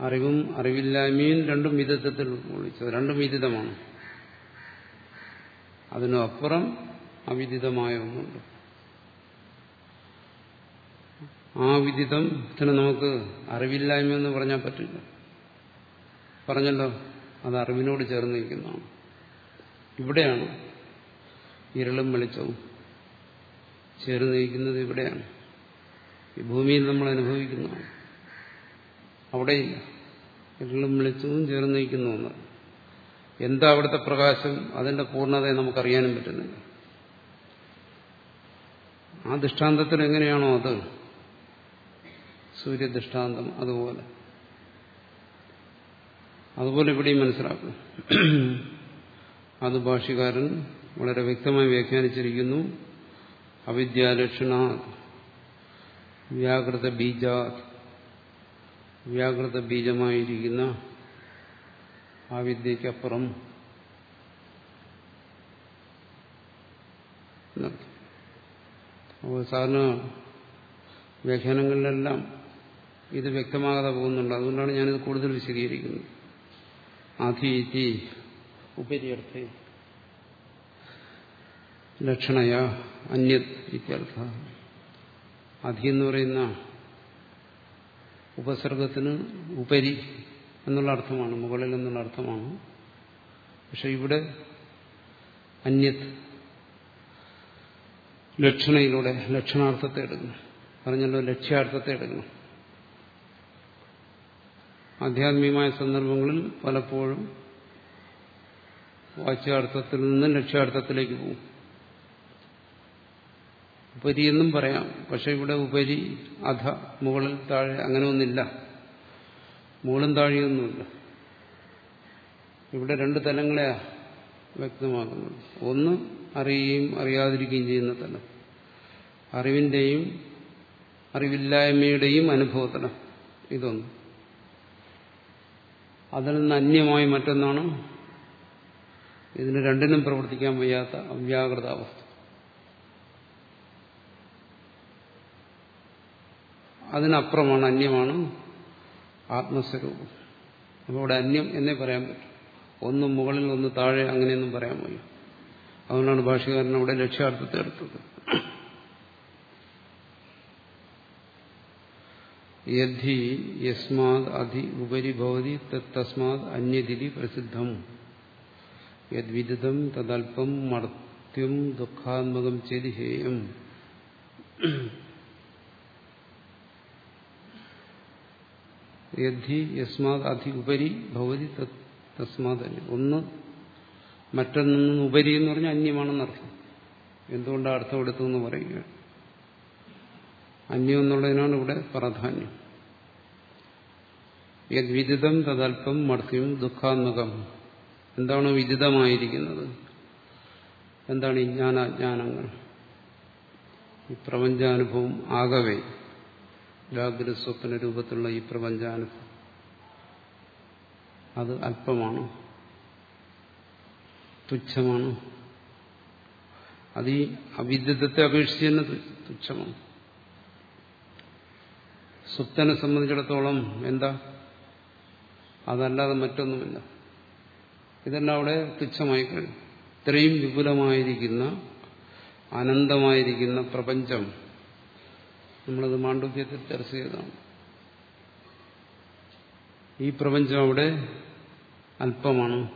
അറിവും അറിവില്ലായ്മയും രണ്ടും വിദിതത്തിൽ ഉൾക്കൊള്ളിച്ചത് രണ്ടും വിദിതമാണ്. അതിനപ്പുറം അവിദിതമായ ഒന്നുണ്ട് ആ വിദിതത്തിന് നമുക്ക് അറിവില്ലായ്മ എന്ന് പറഞ്ഞാൽ പറ്റില്ല. പറഞ്ഞല്ലോ അത് അറിവിനോട് ചേർന്ന് നിൽക്കുന്നതാണ്. ഇവിടെയാണ് ഇരുളും വെളിച്ചവും. ചേർന്ന് നയിക്കുന്നത് ഇവിടെയാണ്. ഈ ഭൂമിയിൽ നമ്മൾ അനുഭവിക്കുന്നതാണ് അവിടെയില്ല. എല്ലാം വെളിച്ചവും ചേർന്ന് നിൽക്കുന്ന ഒന്നാണ് എന്താ അവിടുത്തെ പ്രകാശം? അതിന്റെ പൂർണതയെ നമുക്കറിയാനും പറ്റുന്നില്ല. ആ ദൃഷ്ടാന്തത്തിൽ എങ്ങനെയാണോ അത്? സൂര്യദൃഷ്ടാന്തം അതുപോലെ. അതുപോലെ ഇവിടെയും മനസ്സിലാക്കും. അത് ഭാഷകാരൻ വളരെ വ്യക്തമായി വ്യാഖ്യാനിച്ചിരിക്കുന്നു. അവിദ്യാലക്ഷണ വ്യാകൃത ബീജ വ്യാകൃത ബീജമായിരിക്കുന്ന ആ വിദ്യക്കപ്പുറം അപ്പോൾ സാറിന് വ്യാഖ്യാനങ്ങളിലെല്ലാം ഇത് വ്യക്തമാകാതെ പോകുന്നുണ്ട്. അതുകൊണ്ടാണ് ഞാനിത് കൂടുതൽ വിശദീകരിക്കുന്നത്. അധീതി ഉപരിയർത്ഥ. ലക്ഷണയ അന്യത് ഇത്യർത്ഥ. അധി എന്ന് പറയുന്ന ഉപസർഗത്തിന് ഉപരി എന്നുള്ള അർത്ഥമാണ് മുകളിൽ എന്നുള്ള അർത്ഥമാണ്. പക്ഷെ ഇവിടെ അന്യത് ലക്ഷണയിലൂടെ ലക്ഷണാർത്ഥത്തെ എടുക്കുന്നു. പറഞ്ഞല്ലോ ലക്ഷ്യാർത്ഥത്തെ എടുക്കണം ആധ്യാത്മികമായ സന്ദർഭങ്ങളിൽ പലപ്പോഴും വാച്യാർത്ഥത്തിൽ നിന്ന് ലക്ഷ്യാർത്ഥത്തിലേക്ക് പോകും. ഉപരി എന്നും പറയാം. പക്ഷെ ഇവിടെ ഉപരി അധ മുകളിൽ താഴെ അങ്ങനെ ഒന്നില്ല. മുകളും താഴെയൊന്നുമില്ല ഇവിടെ രണ്ട് തലങ്ങളെ വ്യക്തമാക്കുന്നു. ഒന്ന് അറിയുകയും അറിയാതിരിക്കുകയും ചെയ്യുന്ന തലം. അറിവിന്റെയും അറിവില്ലായ്മയുടെയും അനുഭവതലം ഇതൊന്ന്. അതിൽ നിന്ന് അന്യമായി മറ്റൊന്നാണ്. ഇതിന് രണ്ടിനും പ്രവർത്തിക്കാൻ വയ്യാത്ത അവ്യാകൃത അതിനപ്പുറമാണ് അന്യമാണ് ആത്മസ്വരൂപം. അപ്പോൾ ഇവിടെ അന്യം എന്നേ പറയാൻ പറ്റും. ഒന്ന് മുകളിൽ ഒന്ന് താഴെ അങ്ങനെയൊന്നും പറയാൻ വയ്യ. അതുകൊണ്ടാണ് ഭാഷകാരൻ അവിടെ ലക്ഷ്യാർത്ഥത്തെ എടുത്തത്. യദ്ധി യസ്മാത് അധി ഉപരി ഭവതി തസ്മാത് അന്യതിരി പ്രസിദ്ധം. യദ്വിദിതം തദൽപ്പം മർത്യം ദുഃഖാത്മകം ചെയ്ത് ഹേയം. യദ്ധി യസ്മാത് അധി ഉപരി ഭവതി തസ്മാത് അന്യം. ഒന്ന് മറ്റൊന്നും ഉപരി എന്ന് പറഞ്ഞാൽ അന്യമാണെന്നർത്ഥം എന്തുകൊണ്ടാണ് അർത്ഥം എടുത്തു എന്ന് പറയുക? അന്യം എന്നുള്ളതിനാണ് ഇവിടെ പ്രാധാന്യം. യദ്വിദിതം തദൽപ്പം മർത്തിയും ദുഃഖാത്മകം എന്താണ് വിദിതമായിരിക്കുന്നത്? എന്താണ് ഈ ജ്ഞാനാജ്ഞാനങ്ങൾ? ഈ പ്രപഞ്ചാനുഭവം ആകവേ. ജാഗ്രത സ്വപ്ന രൂപത്തിലുള്ള ഈ പ്രപഞ്ചാനുഭവം. അത് അല്പമാണ്. തുച്ഛമാണ്. അത് ഈ അവിദ്യത്തെ അപേക്ഷിച്ച് തന്നെ തുച്ഛമാണ്. സുപ്തനെ സംബന്ധിച്ചിടത്തോളം എന്താ? അതല്ലാതെ മറ്റൊന്നുമില്ല. ഇതെല്ലാം അവിടെ തുച്ഛമായി കഴിഞ്ഞു. ഇത്രയും വിപുലമായിരിക്കുന്ന അനന്തമായിരിക്കുന്ന പ്രപഞ്ചം നമ്മളത് മാണ്ഡവ്യത്തിൽ ചർച്ച ചെയ്തതാണ്. ഈ പ്രപഞ്ചം അവിടെ അല്പമാണ്.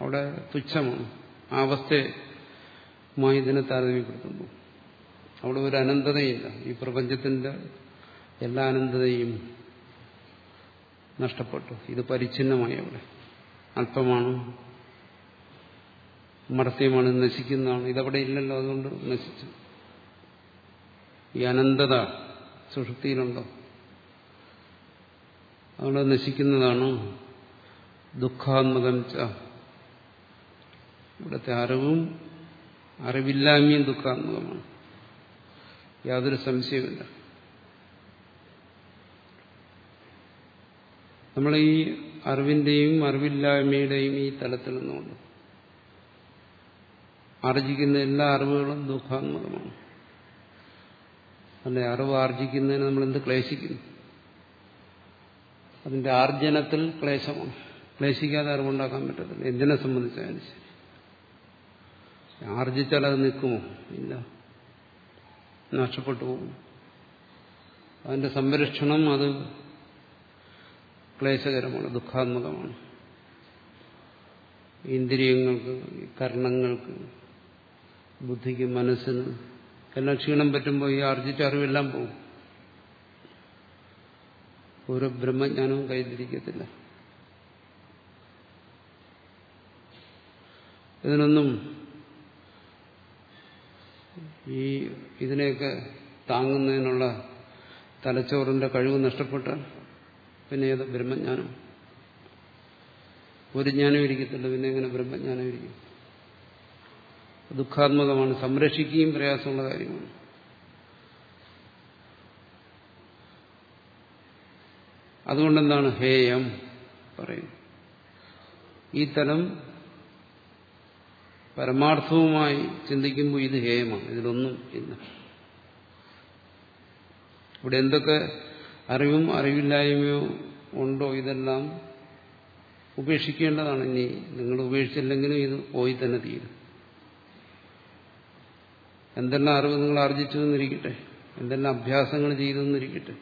അവിടെ തുച്ഛമാണ്. ആ അവസ്ഥയുമായി ഇതിനെ താരതമ്യപ്പെടുത്തുന്നു. അവിടെ ഒരു അനന്തതയില്ല. ഈ പ്രപഞ്ചത്തിന്റെ എല്ലാ അനന്തതയും നഷ്ടപ്പെട്ടു. ഇത് പരിച്ഛിന്നമായി അവിടെ. അല്പമാണ്. മർത്യമാണ് നശിക്കുന്നതാണ്. ഇതവിടെ ഇല്ലല്ലോ. അതുകൊണ്ട് നശിച്ചു. ഈ അനന്തത സുഷുപ്തിയിലുണ്ടോ? അവിടെ നശിക്കുന്നതാണ്? ദുഃഖാത്മകം ച. ഇവിടുത്തെ അറിവും അറിവില്ലായ്മയും ദുഃഖാത്മകമാണ്. യാതൊരു സംശയമില്ല നമ്മൾ ഈ അറിവിന്റെയും അറിവില്ലായ്മയുടെയും ഈ തലത്തിൽ നിന്നുകൊണ്ട് ആർജിക്കുന്ന എല്ലാ അറിവുകളും ദുഃഖാത്മകമാണ്. അല്ലെ അറിവ് ആർജിക്കുന്നതിന് നമ്മൾ എന്ത് ക്ലേശിക്കുന്നു? അതിന്റെ ആർജനത്തിൽ ക്ലേശമാണ്. ക്ലേശിക്കാതെ അറിവുണ്ടാക്കാൻ പറ്റത്തില്ല. എന്തിനെ സംബന്ധിച്ചാലും ശരി. ആർജിച്ചാൽ അത് നിൽക്കുമോ? ഇല്ല. നഷ്ടപ്പെട്ടു പോകും. അതിന്റെ സംരക്ഷണം അത് ക്ലേശകരമാണ് ദുഃഖാത്മകമാണ്. ഇന്ദ്രിയങ്ങൾക്ക് കർണങ്ങൾക്ക് ബുദ്ധിക്കും മനസ്സിന് എല്ലാം ക്ഷീണം പറ്റുമ്പോൾ ഈ ആർജിച്ച അറിവെല്ലാം പോകും ഒരു ബ്രഹ്മജ്ഞാനവും കൈതിരിക്കത്തില്ല. ഇതിനൊന്നും ഈ ഇതിനെയൊക്കെ താങ്ങുന്നതിനുള്ള തലച്ചോറിന്റെ കഴിവ് നഷ്ടപ്പെട്ട പിന്നെ ഏത് ബ്രഹ്മജ്ഞാനം? ഒരു ജ്ഞാനം ഇരിക്കത്തില്ല പിന്നെ എങ്ങനെ ബ്രഹ്മജ്ഞാനം ഇരിക്കും? ദുഃഖാത്മകമാണ്. സംരക്ഷിക്കുകയും പ്രയാസമുള്ള കാര്യമാണ്. അതുകൊണ്ടെന്താണ് ഹേയം പറയുന്നത്? ഈ തലം പരമാർത്ഥവുമായി ചിന്തിക്കുമ്പോൾ ഇത് ഹേയമാണ്. ഇതിലൊന്നും ഇല്ല. ഇവിടെ എന്തൊക്കെ അറിവും അറിവില്ലായ്മയോ ഉണ്ടോ ഇതെല്ലാം ഉപേക്ഷിക്കേണ്ടതാണ്. ഇനി നിങ്ങൾ ഉപേക്ഷിച്ചില്ലെങ്കിലും ഇത് പോയി തന്നെ തീരും. എന്തെല്ലാം അറിവ് നിങ്ങൾ ആർജിച്ചു എന്നിരിക്കട്ടെ? എന്തെല്ലാം അഭ്യാസങ്ങൾ ചെയ്തു എന്നിരിക്കട്ടെ?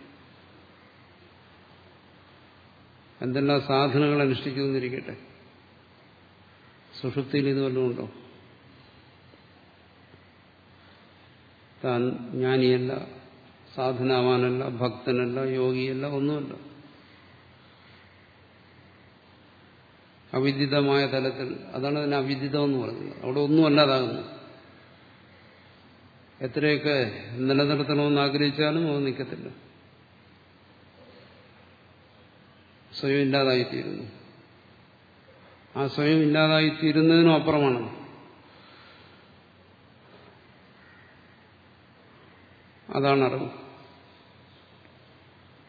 എന്തെല്ലാം സാധനങ്ങൾ അനുഷ്ഠിച്ചു എന്നിരിക്കട്ടെ? സുഷുപ്തിയിൽ ഇത് വല്ലതും ഉണ്ടോ? താൻ ജ്ഞാനിയല്ല സാധനാവാനല്ല ഭക്തനല്ല യോഗിയല്ല ഒന്നുമല്ല. അവിദിതമായ തലത്തിൽ അതാണ് അതിന് അവിദിതം എന്ന് പറയുന്നത്. അവിടെ ഒന്നും അല്ലാതാകുന്നു എത്രയൊക്കെ നിലനിർത്തണമെന്ന് ആഗ്രഹിച്ചാലും അത് നിൽക്കത്തില്ല. സ്വയം ഇല്ലാതായിത്തീരുന്നു. ആ സ്വയം ഇല്ലാതായിത്തീരുന്നതിനും അപ്പുറമാണ്. അതാണ് അറിവ്.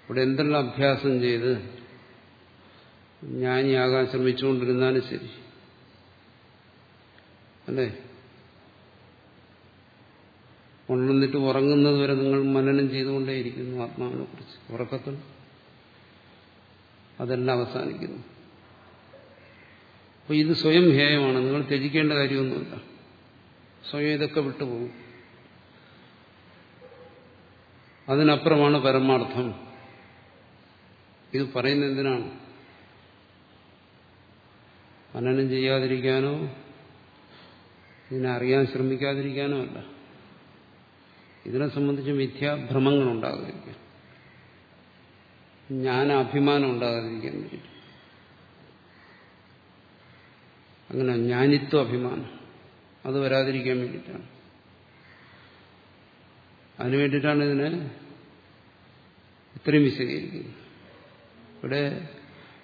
ഇവിടെ എന്തെല്ലാം അഭ്യാസം ചെയ്ത് ജ്ഞാനിയാകാൻ ശ്രമിച്ചുകൊണ്ടിരുന്നാലും ശരി. അല്ലേ? ഉണർന്നിട്ട് ഉറങ്ങുന്നത് വരെ നിങ്ങൾ മനനം ചെയ്തുകൊണ്ടേയിരിക്കുന്നു ആത്മാവിനെ കുറിച്ച് ഉറക്കത്തിൽ അതെല്ലാം അവസാനിക്കുന്നു. അപ്പോൾ ഇത് സ്വയം ഹേയമാണ് നിങ്ങൾ ത്യജിക്കേണ്ട കാര്യമൊന്നുമില്ല. സ്വയം ഇതൊക്കെ വിട്ടുപോകും. അതിനപ്പുറമാണ് പരമാർത്ഥം. ഇത് പറയുന്ന എന്തിനാണ്? മനനം ചെയ്യാതിരിക്കാനോ ഇതിനെ അറിയാൻ ശ്രമിക്കാതിരിക്കാനോ അല്ല. ഇതിനെ സംബന്ധിച്ച് മിഥ്യാഭ്രമങ്ങൾ ഉണ്ടാകാതിരിക്കാൻ. ജ്ഞാനാഭിമാനം ഉണ്ടാകാതിരിക്കാൻ വേണ്ടി അങ്ങനെ ജ്ഞാനിത്വ അഭിമാനം. അത് വരാതിരിക്കാൻ വേണ്ടിയിട്ടാണ്. അതിനു വേണ്ടിയിട്ടാണ് ഇതിനെ ഇത്രയും വിശദീകരിക്കുന്നത്. ഇവിടെ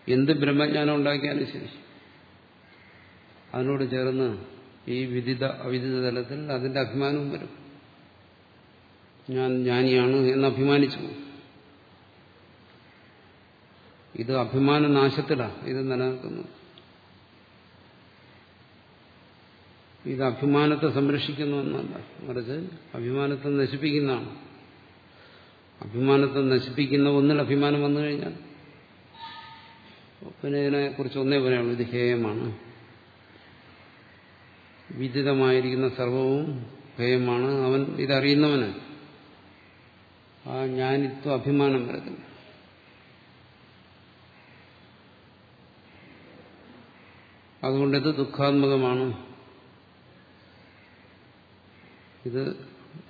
എന്ത് ബ്രഹ്മജ്ഞാനം ഉണ്ടാക്കിയാലും ശരി. അതിനോട് ചേർന്ന് ഈ വിദിത അവിദിത തലത്തിൽ അതിന്റെ അഭിമാനവും വരും. ഞാൻ ജ്ഞാനിയാണ് എന്ന് അഭിമാനിച്ചു. ഇത് അഭിമാന നാശത്തിലാണ് ഇത് നിലനിൽക്കുന്നത് ഇത് അഭിമാനത്തെ സംരക്ഷിക്കുന്നു എന്നല്ല. മറിച്ച് അഭിമാനത്തെ നശിപ്പിക്കുന്നതാണ്. അഭിമാനത്തെ നശിപ്പിക്കുന്ന ഒന്നിൽ അഭിമാനം വന്നു കഴിഞ്ഞാൽ പിന്നെ ഇതിനെക്കുറിച്ച് ഒന്നേ പറയാനുള്ളൂ. ഇത് ഹേയമാണ്. വിദിതമായിരിക്കുന്ന സർവവും ഹേയമാണ്. അവൻ ഇതറിയുന്നവന് ആ ജ്ഞാനിത്വ അഭിമാനം അതുകൊണ്ട് ഇത് ദുഃഖാത്മകമാണ്. ഇത്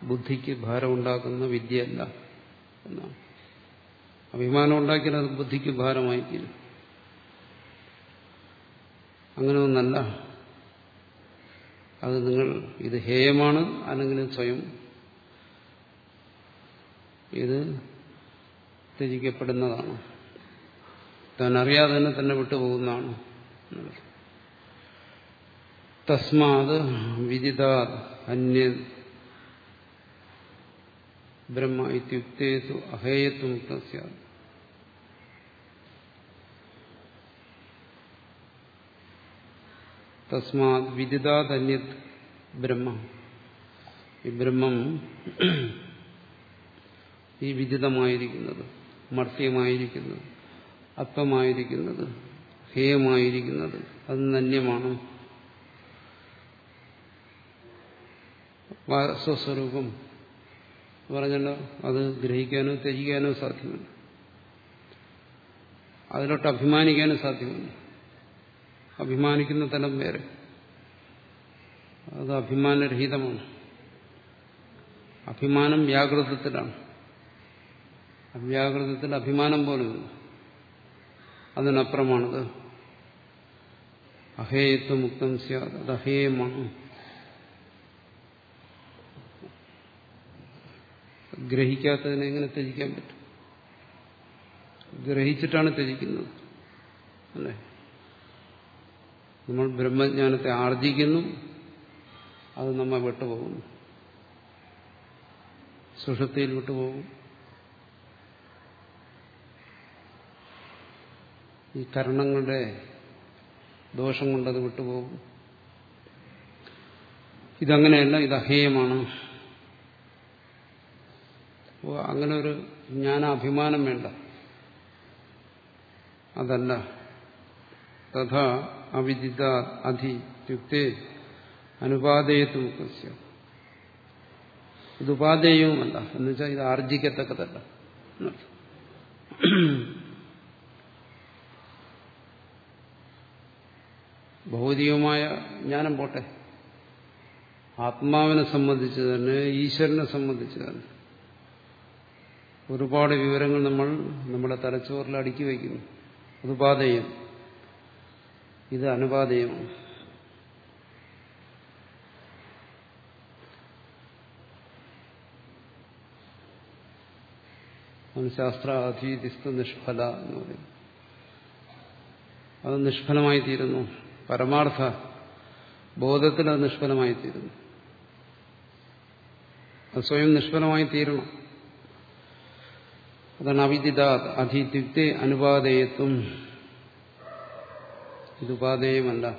ബുദ്ധിക്ക് ഭാരമുണ്ടാക്കുന്ന വിദ്യയല്ല എന്നാണ്. അഭിമാനം ഉണ്ടാക്കിയാൽ അത് ബുദ്ധിക്ക് ഭാരമായി തീരും അങ്ങനെ ഒന്നല്ല അത് നിങ്ങൾ ഇത് ഹേയമാണ് അല്ലെങ്കിൽ സ്വയം ഇത് ത്യജിക്കപ്പെടുന്നതാണ്. താൻ അറിയാതെ തന്നെ തന്നെ വിട്ടുപോകുന്നതാണ്. തസ്മാത് വിദിതാ അന്യ ബ്രഹ്മ ഇത്യുക്തേതു അഹേയത്വം സ്യാത് തസ്മാത് വിദിതാതന്യത് ബ്രഹ്മ. ഈ ബ്രഹ്മം ഈ വിദിതമായിരിക്കുന്നത് മർത്യമായിരിക്കുന്നത് അത്വമായിരിക്കുന്നത് ഹേയമായിരിക്കുന്നത് അത് നന്യമാണ്. സ്വസ്വരൂപം പറഞ്ഞല്ലോ അത് ഗ്രഹിക്കാനോ ത്യജിക്കാനോ സാധ്യമല്ല. അതിലോട്ട് അഭിമാനിക്കാനും സാധ്യമല്ല. അഭിമാനിക്കുന്ന തലം വേറെ. അത് അഭിമാനരഹിതമാണ്. അഭിമാനം വ്യാകൃതത്തിലാണ്. അവ്യാകൃതത്തിൽ അഭിമാനം പോലെ അതിനപ്പുറമാണത്. അഹേയത്വമുക്തം സ്യാത്. അത് അഹേയമാണ് ഗ്രഹിക്കാത്തതിനെ എങ്ങനെ ത്യജിക്കാൻ പറ്റും? ഗ്രഹിച്ചിട്ടാണ് ത്യജിക്കുന്നത്. അല്ലേ? നമ്മൾ ബ്രഹ്മജ്ഞാനത്തെ ആർജിക്കുന്നു. അത് നമ്മെ വിട്ടുപോകുന്നു. സുഷത്തിയിൽ വിട്ടുപോകും ഈ കരണങ്ങളുടെ ദോഷം കൊണ്ടത് വിട്ടുപോകും. ഇതങ്ങനെയല്ല ഇത് അഹേയമാണ്. അങ്ങനെ ഒരു ജ്ഞാനാഭിമാനം വേണ്ട. അതല്ല. തഥാ അവിദിത അധി യുക്തേ അനുപാതേയത്വം ഇത് ഉപാധേയവുമല്ല. എന്നുവെച്ചാൽ ഇത് ആർജിക്കത്തക്കതല്ല. ഭൗതികമായ ജ്ഞാനം പോട്ടെ. ആത്മാവിനെ സംബന്ധിച്ച് തന്നെ ഈശ്വരനെ സംബന്ധിച്ച് തന്നെ. ഒരുപാട് വിവരങ്ങൾ നമ്മൾ നമ്മുടെ തലച്ചോറിൽ അടുക്കി വയ്ക്കുന്നു. അത് ഉപാധേയം. ഇത് അനുപാതേയമാണ്. ശാസ്ത്ര അധീതിസ്ഥ നിഷ്ഫല എന്ന് പറയും. അത് നിഷ്ഫലമായി തീരുന്നു. പരമാർത്ഥ ബോധത്തിന് അത് നിഷ്ഫലമായി തീരുന്നു അത് സ്വയം നിഷ്ഫലമായി തീരണം അതാണ് അവിദിത അധീത്യുക്തി അനുപാതേയത്വം. ഇത് ഉപാധേയമല്ല.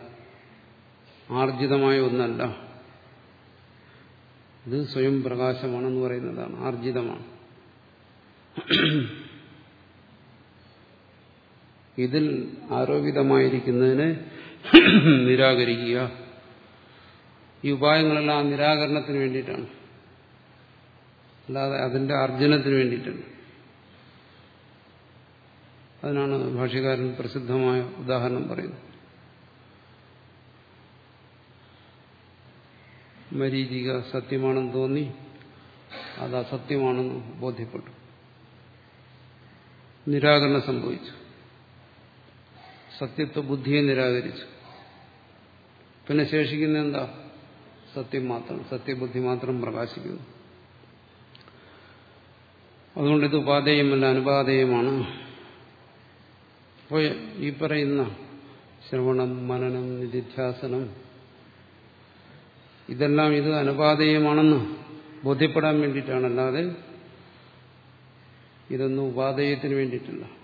ആർജിതമായ ഒന്നല്ല. ഇത് സ്വയം പ്രകാശമാണെന്ന് പറയുന്നതാണ്. ആർജിതമാണ്. ഇതിൽ ആരോപിതമായിരിക്കുന്നതിനെ നിരാകരിക്കുക. ഈ ഉപായങ്ങളെല്ലാം നിരാകരണത്തിന് വേണ്ടിയിട്ടാണ്. അല്ലാതെ അതിന്റെ അർജനത്തിന് വേണ്ടിയിട്ടാണ് അതിനാണ് ഭാഷ്യകാരൻ പ്രസിദ്ധമായ ഉദാഹരണം പറയുന്നത്. മരീചിക സത്യമാണെന്ന് തോന്നി അത് അസത്യമാണെന്ന് ബോധ്യപ്പെട്ടു. നിരാകരണം സംഭവിച്ചു. സത്യത്വ ബുദ്ധിയെ നിരാകരിച്ചു. പിന്നെ ശേഷിക്കുന്ന എന്താ? സത്യം മാത്രം സത്യബുദ്ധി മാത്രം പ്രകാശിക്കുന്നു. അതുകൊണ്ട് ഇത് ഉപാധേയമല്ല അനുപാധേയമാണ്. അപ്പോൾ ഈ പറയുന്ന ശ്രവണം മനനം നിധിധ്യാസനം ഇതെല്ലാം ഇത് അനുപാധേയമാണെന്ന് ബോധ്യപ്പെടാൻ വേണ്ടിയിട്ടാണ്. അല്ലാതെ ഇതൊന്നും ഉപാധേയത്തിന് വേണ്ടിയിട്ടില്ല.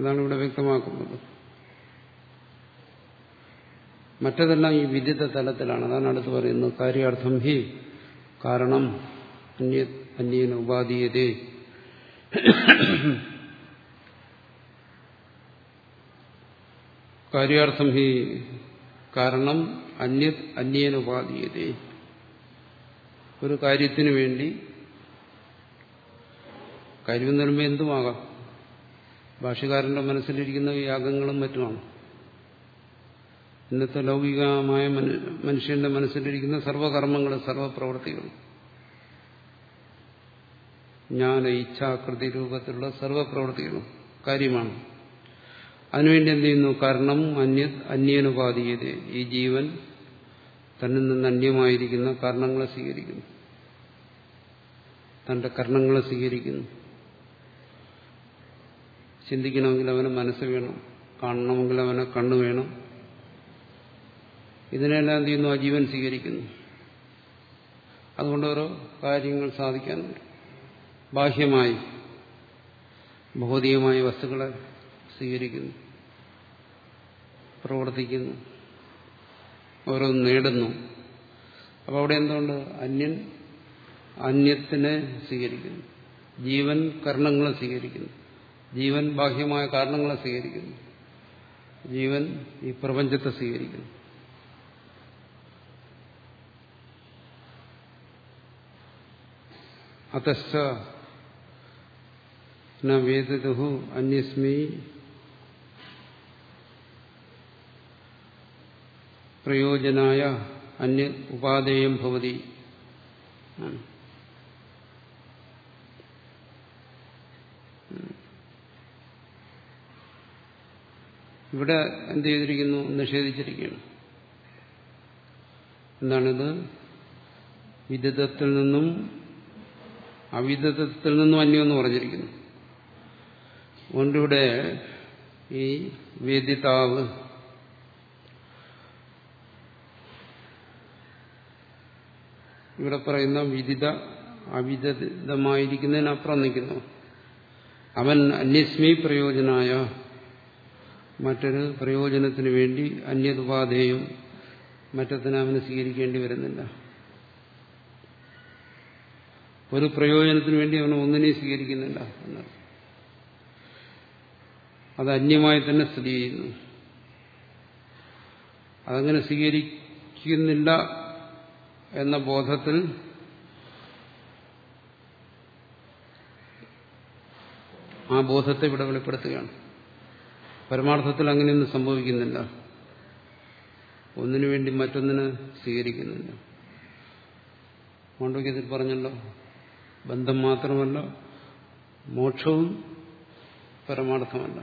അതാണ് ഇവിടെ വ്യക്തമാക്കുന്നത്. മറ്റതെല്ലാം ഈ വിദിത തലത്തിലാണ്. അതാണ് അടുത്ത് പറയുന്നത്. കാര്യാർത്ഥം ഹി കാരണം അന്യ അന്യേന കാര്യാർത്ഥം ഹി കാരണം അന്യ അന്യേന ഉപാധിയത് ഒരു കാര്യത്തിനു വേണ്ടി കാര്യം എന്ന് എന്തുമാകാം? ഭാഷകാരന്റെ മനസ്സിലിരിക്കുന്ന യാഗങ്ങളും മറ്റുമാണ്. ഇന്നത്തെ ലൗകികമായ മനുഷ്യന്റെ മനസ്സിലിരിക്കുന്ന സർവകർമ്മങ്ങളും സർവപ്രവൃത്തികളും ജ്ഞാന ഇച്ഛാകൃതി രൂപത്തിലുള്ള സർവപ്രവൃത്തികളും കാര്യമാണ്. അതിനുവേണ്ടി എന്ത് ചെയ്യുന്നു? കാരണം അന്യ അന്യനുപാതീയത ഈ ജീവൻ തന്നിൽ നിന്ന് അന്യമായിരിക്കുന്ന കാരണങ്ങളെ സ്വീകരിക്കുന്നു. തന്റെ കർണങ്ങളെ സ്വീകരിക്കുന്നു. ചിന്തിക്കണമെങ്കിൽ അവന് മനസ്സ് വേണം കാണണമെങ്കിൽ അവന് കണ്ണു വേണം. ഇതിനെല്ലാം എന്ത് ചെയ്യുന്നു? ആ ജീവൻ സ്വീകരിക്കുന്നു. അതുകൊണ്ട് ഓരോ കാര്യങ്ങൾ സാധിക്കാനുണ്ട് ബാഹ്യമായി ഭൗതികമായ വസ്തുക്കളെ സ്വീകരിക്കുന്നു പ്രവർത്തിക്കുന്നു ഓരോന്ന് നേടുന്നു. അപ്പോൾ അവിടെ എന്തുകൊണ്ട് അന്യൻ അന്യത്തിനെ സ്വീകരിക്കുന്നു ജീവൻ കർണങ്ങളെ സ്വീകരിക്കുന്നു. ജീവൻ ബാഹ്യമായ കാരണങ്ങളെ സ്വീകരിക്കുന്നു. ജീവൻ ഈ പ്രപഞ്ചത്തെ സ്വീകരിക്കുന്നു. അതശ്ച വേദതുഹു അന്യസ്മി പ്രയോജനായ അന്യ ഉപാധേയം ഭവതി. ഇവിടെ എന്ത് ചെയ്തിരിക്കുന്നു? നിഷേധിച്ചിരിക്കുകയാണ്. എന്താണിത്? വിദിതത്തിൽ നിന്നും അവിദിതത്തിൽ നിന്നും അന്യമെന്ന് പറഞ്ഞിരിക്കുന്നു. അതുകൊണ്ടിവിടെ ഈ വേദിതാവ് ഇവിടെ പറയുന്ന വിദിത അവിദിതമായിരിക്കുന്നതിനപ്പുറം നിൽക്കുന്നു. അവൻ അന്യസ്മി പ്രയോജനായ മറ്റൊരു പ്രയോജനത്തിന് വേണ്ടി അന്യതുപാധേയം മറ്റത്തിന് അവന് സ്വീകരിക്കേണ്ടി വരുന്നില്ല. ഒരു പ്രയോജനത്തിന് വേണ്ടി അവന് ഒന്നിനെയും സ്വീകരിക്കുന്നില്ല എന്നർത്ഥം അത് അന്യമായി തന്നെ സ്ഥിതി ചെയ്യുന്നു. അതങ്ങനെ സ്വീകരിക്കുന്നില്ല എന്ന ബോധത്തിൽ ആ ബോധത്തെ ഇവിടെ വെളിപ്പെടുത്തുകയാണ്. പരമാർത്ഥത്തിൽ അങ്ങനെയൊന്നും സംഭവിക്കുന്നില്ല. ഒന്നിനു വേണ്ടി മറ്റൊന്നിന് സ്വീകരിക്കുന്നില്ല. മാണ്ഡവ്യത്തിൽ പറഞ്ഞല്ലോ ബന്ധം മാത്രമല്ല മോക്ഷവും പരമാർത്ഥമല്ല.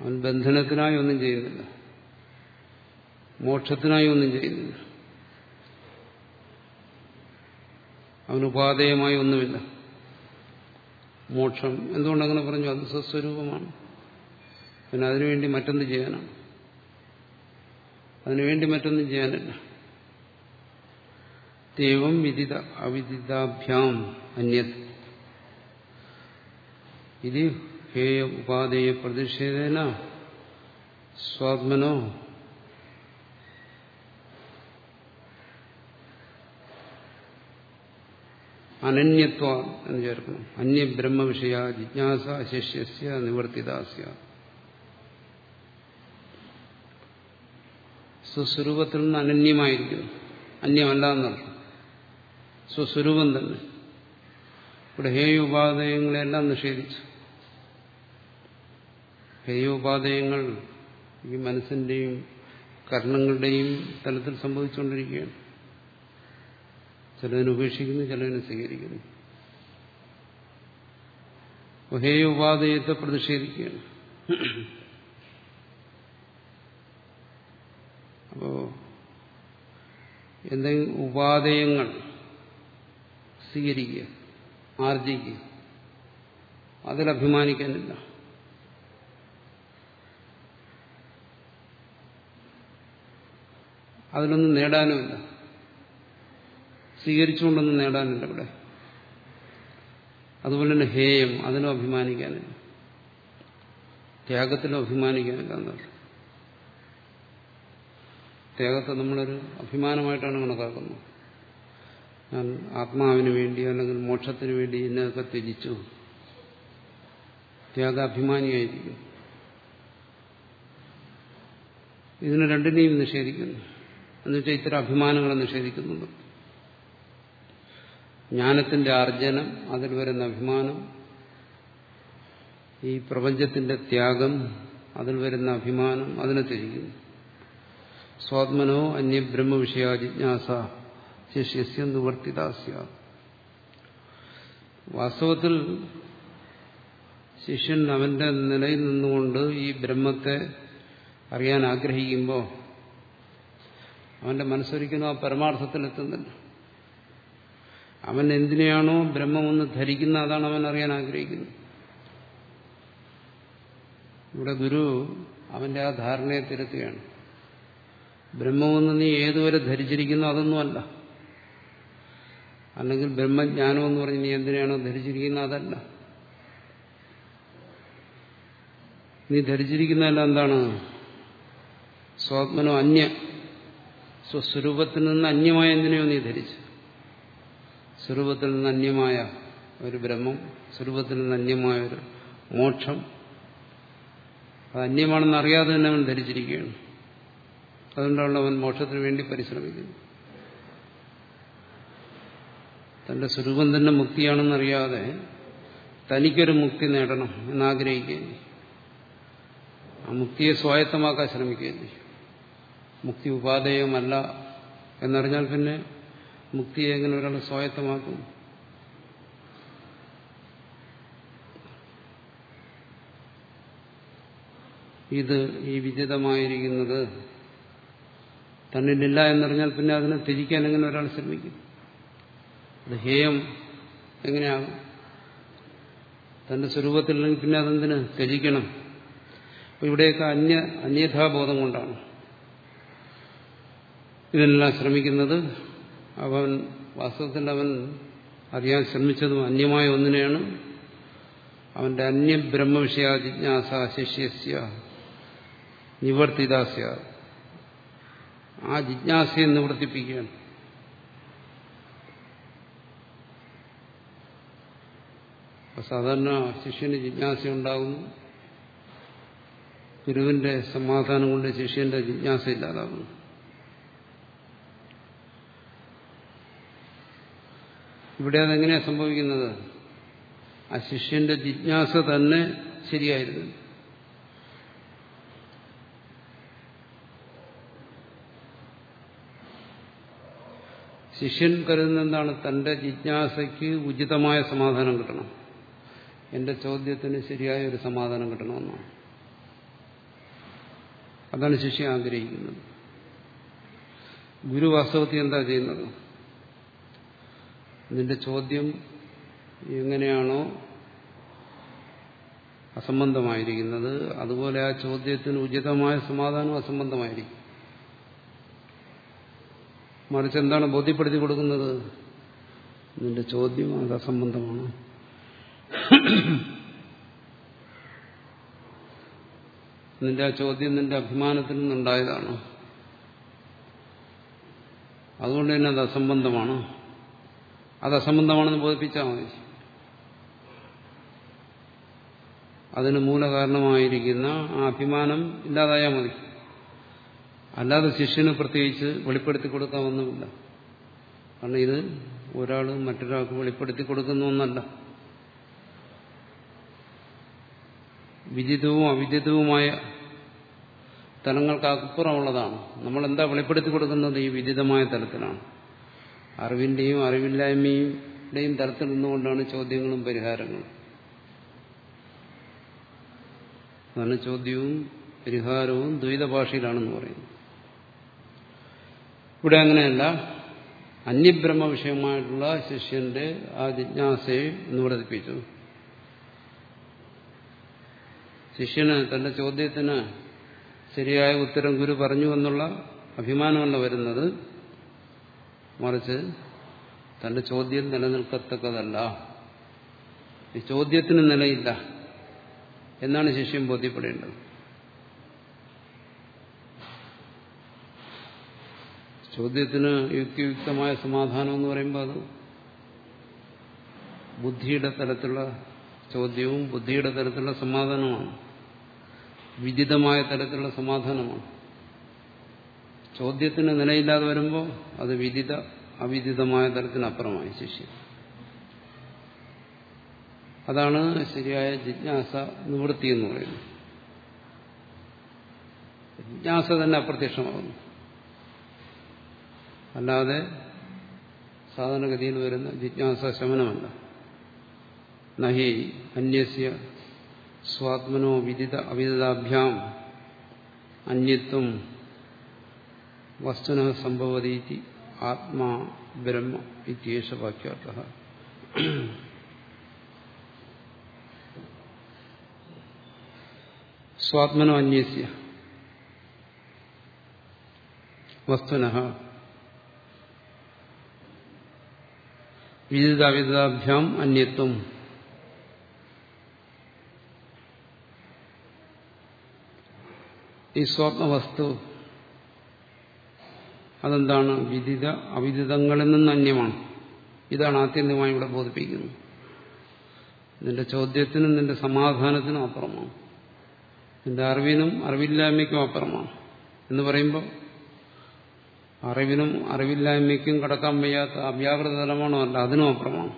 അവൻ ബന്ധനത്തിനായി ഒന്നും ചെയ്യുന്നില്ല. മോക്ഷത്തിനായി ഒന്നും ചെയ്യുന്നില്ല. അവന് ഉപാധേയമായി ഒന്നുമില്ല. മോക്ഷം. എന്തുകൊണ്ടങ്ങനെ പറഞ്ഞു? അത് സ്വസ്വരൂപമാണ് പിന്നെ അതിനുവേണ്ടി മറ്റൊന്ന് ചെയ്യാനാണ്. അതിനുവേണ്ടി മറ്റൊന്നും ചെയ്യാനില്ല. ദൈവം വിദിത അവിദിതാഭ്യാം അന്യത്. ഇത് ഹേയ ഉപാധേയ പ്രതിഷേധേന സ്വാത്മനോ അനന്യത്വ എന്ന് ചേർക്കണം അന്യബ്രഹ്മവിഷയ ജിജ്ഞാസ ശിഷ്യസ്യ നിവർത്തിദാസ്യ സ്വസ്വരൂപത്തിൽ നിന്ന് അനന്യമായിരിക്കുന്നു. അന്യമല്ല എന്നർത്ഥം. സ്വസ്വരൂപം തന്നെ. ഇവിടെ ഹേയ ഉപാധേയങ്ങളെല്ലാം നിഷേധിച്ചു. ഹേയ ഉപാധേയങ്ങൾ ഈ മനസ്സിന്റെയും കർണങ്ങളുടെയും തലത്തിൽ സംഭവിച്ചുകൊണ്ടിരിക്കുകയാണ്. ചിലതിനെ ഉപേക്ഷിക്കുന്നു ചിലതിനെ സ്വീകരിക്കുന്നു. ഹേ ഉപാധേയത്തെ പ്രതിഷേധിക്കുകയാണ്. അപ്പോ എന്തെങ്കിലും ഉപാധേയങ്ങൾ സ്വീകരിക്കുക ആർജിക്കുക അതിലഭിമാനിക്കാനില്ല അതിലൊന്നും നേടാനുമില്ല. സ്വീകരിച്ചുകൊണ്ടൊന്നും നേടാനില്ല ഇവിടെ. അതുപോലെ തന്നെ ഹേയം അതിനും അഭിമാനിക്കാനില്ല ത്യാഗത്തിലും അഭിമാനിക്കാനില്ല എന്നർത്ഥം ത്യാഗത്തെ നമ്മളൊരു അഭിമാനമായിട്ടാണ് കണക്കാക്കുന്നത്. ഞാൻ ആത്മാവിന് വേണ്ടി അല്ലെങ്കിൽ മോക്ഷത്തിന് വേണ്ടി ഇന്നതൊക്കെ ത്യജിച്ചു. ത്യാഗാഭിമാനിയായിരിക്കും. ഇതിനെ രണ്ടിനെയും നിഷേധിക്കുന്നു. എന്നുവെച്ചാൽ ഇത്തരം അഭിമാനങ്ങളെ നിഷേധിക്കുന്നുണ്ട്. ജ്ഞാനത്തിന്റെ ആർജനം അതിൽ വരുന്ന അഭിമാനം ഈ പ്രപഞ്ചത്തിന്റെ ത്യാഗം അതിൽ വരുന്ന അഭിമാനം അതിനെ തിരിക്കുന്നു സ്വാത്മനോ അന്യബ്രഹ്മവിഷയ ജിജ്ഞാസ ശിഷ്യസ്യ വാസ്തവത്തിൽ ശിഷ്യൻ അവന്റെ നിലയിൽ നിന്നുകൊണ്ട് ഈ ബ്രഹ്മത്തെ അറിയാൻ ആഗ്രഹിക്കുമ്പോൾ അവന്റെ മനസ്സൊരിക്കലും ആ പരമാർത്ഥത്തിലെത്തുന്നില്ല. അവൻ എന്തിനെയാണോ ബ്രഹ്മമെന്ന് ധരിക്കുന്ന അതാണ് അവൻ അറിയാൻ ആഗ്രഹിക്കുന്നത്. ഇവിടെ ഗുരു അവന്റെ ആ ധാരണയെ തിരുത്തുകയാണ് ബ്രഹ്മമെന്ന് നീ ഏതുവരെ ധരിച്ചിരിക്കുന്നു അതൊന്നുമല്ല. അല്ലെങ്കിൽ ബ്രഹ്മജ്ഞാനം എന്ന് പറഞ്ഞ് നീ എന്തിനാണോ ധരിച്ചിരിക്കുന്നത് അതല്ല. നീ ധരിച്ചിരിക്കുന്നതല്ല എന്താണ്? സ്വാത്മനോ അന്യ സ്വസ്വരൂപത്തിൽ നിന്ന് അന്യമായ എന്തിനെയോ നീ ധരിച്ചു. സ്വരൂപത്തിൽ നിന്ന് അന്യമായ ഒരു ബ്രഹ്മം സ്വരൂപത്തിൽ നിന്ന് അന്യമായ ഒരു മോക്ഷം. അത് അന്യമാണെന്ന് അറിയാതെ തന്നെ അവൻ ധരിച്ചിരിക്കുകയാണ്. അതുകൊണ്ടാണ് അവൻ മോക്ഷത്തിന് വേണ്ടി പരിശ്രമിക്കുന്നത്. തന്റെ സ്വരൂപം തന്നെ മുക്തിയാണെന്നറിയാതെ തനിക്കൊരു മുക്തി നേടണം എന്നാഗ്രഹിക്കുകയും ആ മുക്തിയെ സ്വായത്തമാക്കാൻ ശ്രമിക്കുകയും മുക്തി ഉപാധേയമല്ല എന്നറിഞ്ഞാൽ പിന്നെ മുക്തിയെ എങ്ങനെ ഒരാൾ സ്വായത്തമാക്കും? ഇത് ഈ വിജിതമായിരിക്കുന്നത് തന്നിലില്ല എന്നറിഞ്ഞാൽ പിന്നെ അതിനെ തിരിക്കാൻ എങ്ങനെ ഒരാൾ ശ്രമിക്കും? അത് ഹേയം എങ്ങനെയാകും? തന്റെ സ്വരൂപത്തില്ലെങ്കിൽ പിന്നെ അതെന്തിന് ത്യജിക്കണം? ഇവിടെയൊക്കെ അന്യ അന്യഥാബോധം കൊണ്ടാണ്. ഇതിനെല്ലാം ശ്രമിക്കുന്നത് അവൻ വാസ്തവത്തിൽ അവൻ അറിയാൻ ശ്രമിച്ചതും അന്യമായ ഒന്നിനെയാണ്. അവന്റെ അന്യ അന്യബ്രഹ്മവിഷയ ജിജ്ഞാസ ശിഷ്യസ്യ നിവർത്തിദാസ്യ. ആ ജിജ്ഞാസയെ നിവർത്തിപ്പിക്കുകയാണ്. സാധാരണ ശിഷ്യന് ജിജ്ഞാസ ഉണ്ടാകുന്നു. ഗുരുവിന്റെ സമാധാനം കൊണ്ട് ശിഷ്യന്റെ ജിജ്ഞാസ ഇല്ലാതാകുന്നു. ഇവിടെ അതെങ്ങനെയാണ് സംഭവിക്കുന്നത്? ആ ശിഷ്യന്റെ ജിജ്ഞാസ തന്നെ ശരിയായിരുന്നു. ശിഷ്യൻ കരുതുന്ന എന്താണ് തന്റെ ജിജ്ഞാസയ്ക്ക് ഉചിതമായ സമാധാനം കിട്ടണം. എന്റെ ചോദ്യത്തിന് ശരിയായ ഒരു സമാധാനം കിട്ടണമെന്നാണ് അതാണ് ശിഷ്യ ആഗ്രഹിക്കുന്നത്. ഗുരു വാസ്തവത്തിൽ എന്താ ചെയ്യുന്നത്? നിന്റെ ചോദ്യം എങ്ങനെയാണോ അസംബന്ധമായിരിക്കുന്നത്. അതുപോലെ ആ ചോദ്യത്തിന് ഉചിതമായ സമാധാനം അസംബന്ധമായിരിക്കും. മറിച്ച് എന്താണ് ബോധ്യപ്പെടുത്തി കൊടുക്കുന്നത്? നിന്റെ ചോദ്യം അത് അസംബന്ധമാണ്. നിന്റെ ആ ചോദ്യം നിന്റെ അഭിമാനത്തിൽ നിന്നുണ്ടായതാണ്. അതുകൊണ്ട് തന്നെ അത് അസംബന്ധമാണ്. അത് അസംബന്ധമാണെന്ന് ബോധിപ്പിച്ചാൽ മതി. അതിന് മൂലകാരണമായിരിക്കുന്ന ആ അഭിമാനം ഇല്ലാതായാൽ മതി. അല്ലാതെ ശിഷ്യന് പ്രത്യേകിച്ച് വെളിപ്പെടുത്തി കൊടുക്കാമൊന്നുമില്ല കാരണം ഇത് ഒരാൾ മറ്റൊരാൾക്ക് വെളിപ്പെടുത്തി കൊടുക്കുന്ന ഒന്നല്ല. വിദിതവും അവിദിതവുമായ തലങ്ങൾക്കപ്പുറമുള്ളതാണ്. നമ്മൾ എന്താ വെളിപ്പെടുത്തി കൊടുക്കുന്നത്? ഈ വിദിതമായ തലത്തിലാണ്. അറിവിന്റെയും അറിവില്ലായ്മയുടെയും തലത്തിൽ നിന്നുകൊണ്ടാണ് ചോദ്യങ്ങളും പരിഹാരങ്ങളും. അതാണ് ചോദ്യവും പരിഹാരവും ദ്വൈത ഭാഷയിലാണെന്ന് പറയുന്നത്. ഇവിടെ അങ്ങനെയല്ല. അന്യബ്രഹ്മ വിഷയമായിട്ടുള്ള ശിഷ്യന്റെ ആ ജിജ്ഞാസയെ നിവർത്തിപ്പിച്ചു ശിഷ്യന് തന്റെ ചോദ്യത്തിന് ശരിയായ ഉത്തരം ഗുരു പറഞ്ഞു എന്നുള്ള അഭിമാനമല്ല വരുന്നത്. മറിച്ച് തന്റെ ചോദ്യം നിലനിൽക്കത്തക്കതല്ല. ഈ ചോദ്യത്തിന് നിലയില്ല എന്നാണ് ശിഷ്യം ബോധ്യപ്പെടേണ്ടത്. ചോദ്യത്തിന് യുക്തിയുക്തമായ സമാധാനം എന്ന് പറയുമ്പോൾ അത് ബുദ്ധിയുടെ തലത്തിലുള്ള ചോദ്യവും ബുദ്ധിയുടെ തലത്തിലുള്ള സമാധാനമാണ് വിദിതമായ തലത്തിലുള്ള സമാധാനമാണ്. ചോദ്യത്തിന് നിലയില്ലാതെ വരുമ്പോൾ അത് വിദിത അവിദിതമായ തലത്തിനപ്പുറമായി ശിഷ്യൻ അതാണ് ശരിയായ ജിജ്ഞാസ നിവൃത്തി എന്ന് പറയുന്നത്. ജിജ്ഞാസ തന്നെ അപ്രത്യക്ഷമാകുന്നു. അല്ലാതെ സാധാരണഗതിയിൽ വരുന്ന ജിജ്ഞാസ ശമനമല്ല. നഹി അന്യസ്യ സ്വാത്മനോ വിദിത അവിദിതാഭ്യാം അന്യത്വം വസ്തുന സംഭവതീതി ആത്മാ ബ്രഹ്മ ഇത്യേഷ വാക്യാർത്ഥ സ്വാത്മനോ അന്യസ്യ വസ്തുന വിദിതാവിദിതാഭ്യാം അന്യത്വം ഈ സ്വപ്നവസ്തു അതെന്താണ്? വിദിത അവിദിതങ്ങളിൽ നിന്ന് അന്യമാണ്. ഇതാണ് ആത്യന്തികമായി ഇവിടെ ബോധിപ്പിക്കുന്നത്. നിന്റെ ചോദ്യത്തിനും നിന്റെ സമാധാനത്തിനും അപ്പുറമാണ്. നിന്റെ അറിവിനും അറിവില്ലായ്മയ്ക്കും അപ്പുറമാണ്. എന്ന് പറയുമ്പോൾ അറിവിനും അറിവില്ലായ്മയ്ക്കും കടക്കാൻ വയ്യാത്ത അവ്യാകൃത തലമാണോ അല്ല അതിനും അപ്പുറമാണ്.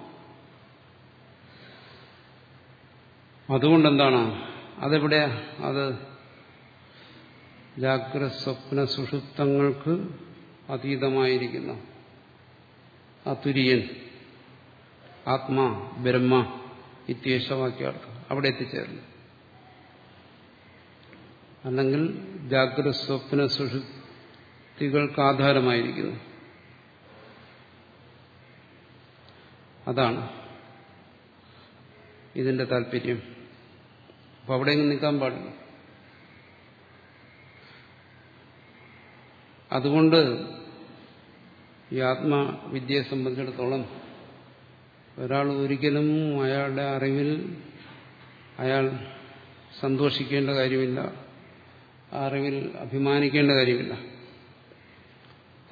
അതുകൊണ്ടെന്താണ്? അതെവിടെ? അത് ജാഗ്രത സ്വപ്ന സുഷുപ്തങ്ങൾക്ക് അതീതമായിരിക്കുന്ന. ആ തുര്യൻ ആത്മാ ബ്രഹ്മ ഇത്യേശവാക്യാർത്ഥം അവിടെ എത്തിച്ചേർന്നു. അല്ലെങ്കിൽ ജാഗ്രത സ്വപ്ന സുഷുപ്തികൾക്ക് ആധാരമായിരിക്കുന്നു. അതാണ് ഇതിന്റെ താല്പര്യം. അപ്പൊ അവിടെയെങ്കിലും നിൽക്കാൻ പാടില്ല. അതുകൊണ്ട് ഈ ആത്മവിദ്യയെ സംബന്ധിച്ചിടത്തോളം ഒരാൾ ഒരിക്കലും അയാളുടെ അറിവിൽ അയാൾ സന്തോഷിക്കേണ്ട കാര്യമില്ല അറിവിൽ അഭിമാനിക്കേണ്ട കാര്യമില്ല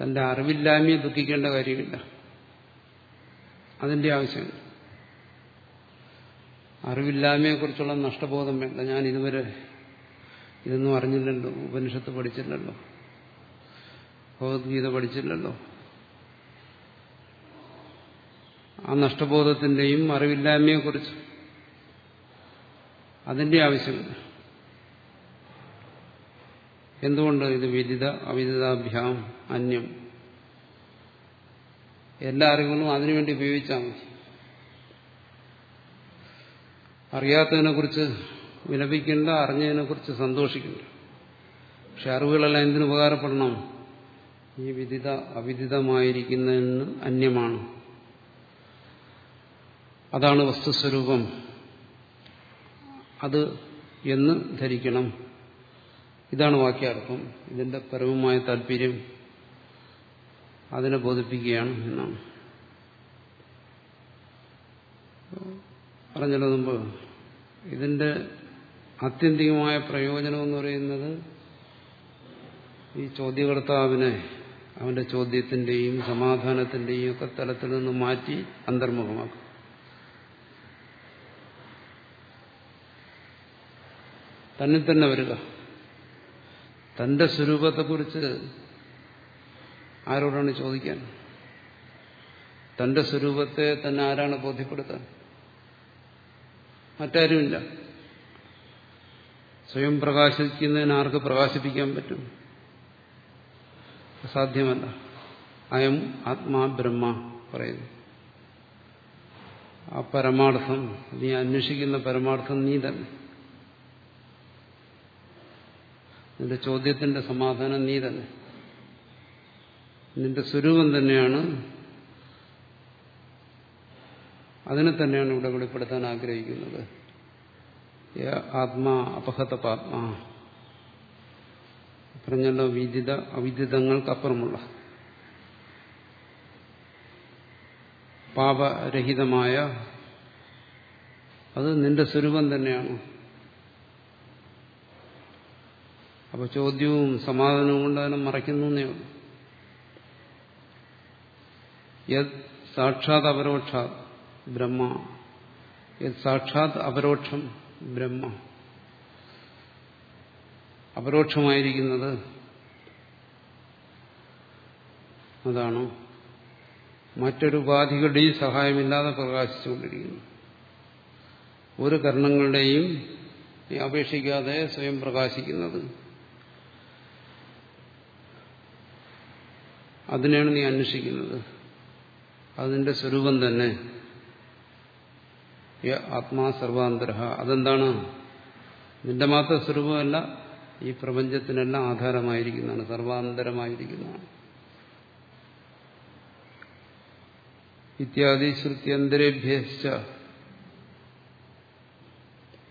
തന്റെ അറിവില്ലായ്മയെ ദുഃഖിക്കേണ്ട കാര്യമില്ല. അതിന്റെ ആവശ്യമില്ല. അറിവില്ലായ്മയെക്കുറിച്ചുള്ള നഷ്ടബോധം വേണ്ട. ഞാൻ ഇതുവരെ ഇതൊന്നും അറിഞ്ഞില്ലല്ലോ ഉപനിഷത്ത് പഠിച്ചില്ലല്ലോ ഭഗവത്ഗീത പഠിച്ചില്ലല്ലോ. ആ നഷ്ടബോധത്തിന്റെയും അറിവില്ലായ്മയെ കുറിച്ച് അതിന്റെ ആവശ്യമില്ല. എന്തുകൊണ്ട് ഇത് വിദിത അവിദിതാഭ്യാം അന്യം? എല്ലാ അറിവുകളും അതിനുവേണ്ടി ഉപയോഗിച്ചാൽ മതി. അറിയാത്തതിനെക്കുറിച്ച് വിലപിക്കേണ്ട അറിഞ്ഞതിനെക്കുറിച്ച് സന്തോഷിക്കേണ്ട. പക്ഷെ അറിവുകളെല്ലാം എന്തിനു ഉപകാരപ്പെടണം? ഈ വിദിത അവിദിതമായിരിക്കുന്നതിന് അന്യമാണ്. അതാണ് വസ്തുസ്വരൂപം. അത് എന്ന് ധരിക്കണം. ഇതാണ് വാക്യാർത്ഥം. ഇതിന്റെ പരമമായ താല്പര്യം അതിനെ ബോധിപ്പിക്കുകയാണ് എന്നാണ്. പറഞ്ഞല്ലോ മുമ്പ് ഇതിന്റെ ആത്യന്തികമായ പ്രയോജനം എന്ന് പറയുന്നത് ഈ ചോദ്യകർത്താവിനെ അവന്റെ ചോദ്യത്തിന്റെയും സമാധാനത്തിന്റെയും ഒക്കെ തലത്തിൽ നിന്ന് മാറ്റി അന്തർമുഖമാക്കും. തന്നിൽ തന്നെ വരിക. തന്റെ സ്വരൂപത്തെക്കുറിച്ച് ആരോടാണ് ചോദിക്കാൻ? തന്റെ സ്വരൂപത്തെ തന്നെ ആരാണ് ബോധ്യപ്പെടുത്താൻ? മറ്റാരുമില്ല. സ്വയം പ്രകാശിക്കുന്നതിന് ആർക്ക് പ്രകാശിപ്പിക്കാൻ പറ്റും? സാധ്യമല്ല. അയം ആത്മാ ബ്രഹ്മ പറയുന്നു. ആ പരമാർത്ഥം നീ അന്വേഷിക്കുന്ന പരമാർത്ഥം നീ തന്നെ. നിന്റെ ചോദ്യത്തിന്റെ സമാധാനം നീ തന്നെ നിന്റെ സ്വരൂപം തന്നെയാണ്. അതിനെ തന്നെയാണ് ഇവിടെ വെളിപ്പെടുത്താൻ ആഗ്രഹിക്കുന്നത്. ആത്മാ അപഹത പാത്മാ പറഞ്ഞല്ലോ വിദിത അവിദിതങ്ങൾക്കപ്പുറമുള്ള. പാപരഹിതമായ. അത് നിന്റെ സ്വരൂപം തന്നെയാണ്. അപ്പൊ ചോദ്യവും സമാധാനവും കൊണ്ട് അതിനെ മറയ്ക്കുന്നു യത് സാക്ഷാത് അപരോക്ഷ ബ്രഹ്മ. യത് സാക്ഷാത് അപരോക്ഷം ബ്രഹ്മ. അപരോക്ഷമായിരിക്കുന്നത് അതാണ്. മറ്റൊരു ഉപാധികളുടെയും സഹായമില്ലാതെ പ്രകാശിച്ചുകൊണ്ടിരിക്കുന്നു. ഒരു കർണങ്ങളുടെയും അപേക്ഷിക്കാതെ സ്വയം പ്രകാശിക്കുന്നത് അതിനെയാണ് നീ അന്വേഷിക്കുന്നത്. അതിന്റെ സ്വരൂപം തന്നെ. ആത്മാ സർവാന്തര അതെന്താണ്? നിന്റെ മാത്രം സ്വരൂപമല്ല ഈ പ്രപഞ്ചത്തിനെല്ലാം ആധാരമായിരിക്കുന്നതാണ് സർവാന്തരമായിരിക്കുന്നതാണ്. ഇത്യാദി ശ്രുത്യന്തരേഭ്യശ്ച.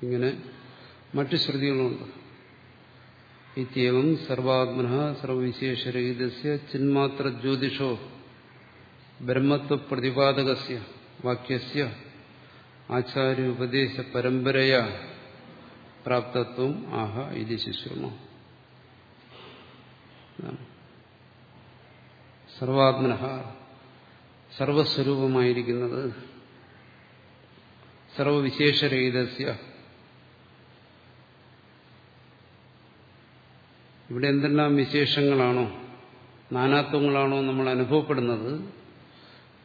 ഇങ്ങനെ മറ്റു ശ്രുതികളുണ്ട്. ഇത്യവം സർവാത്മന സർവവിശേഷരഹിതസ്യ ചിന്മാത്ര ജ്യോതിഷോ ബ്രഹ്മത്വ പ്രതിപാദകസ്യ വാക്യസ്യ ആചാര്യ ഉപദേശ പരമ്പരയ പ്രാപ്തത്വം ആഹ ഇത് ശിശുമ സർവാത്മന സർവസ്വരൂപമായിരിക്കുന്നത് സർവവിശേഷരഹിതസ്യ ഇവിടെ എന്തെല്ലാം വിശേഷങ്ങളാണോ നാനാത്വങ്ങളാണോ നമ്മൾ അനുഭവപ്പെടുന്നത്?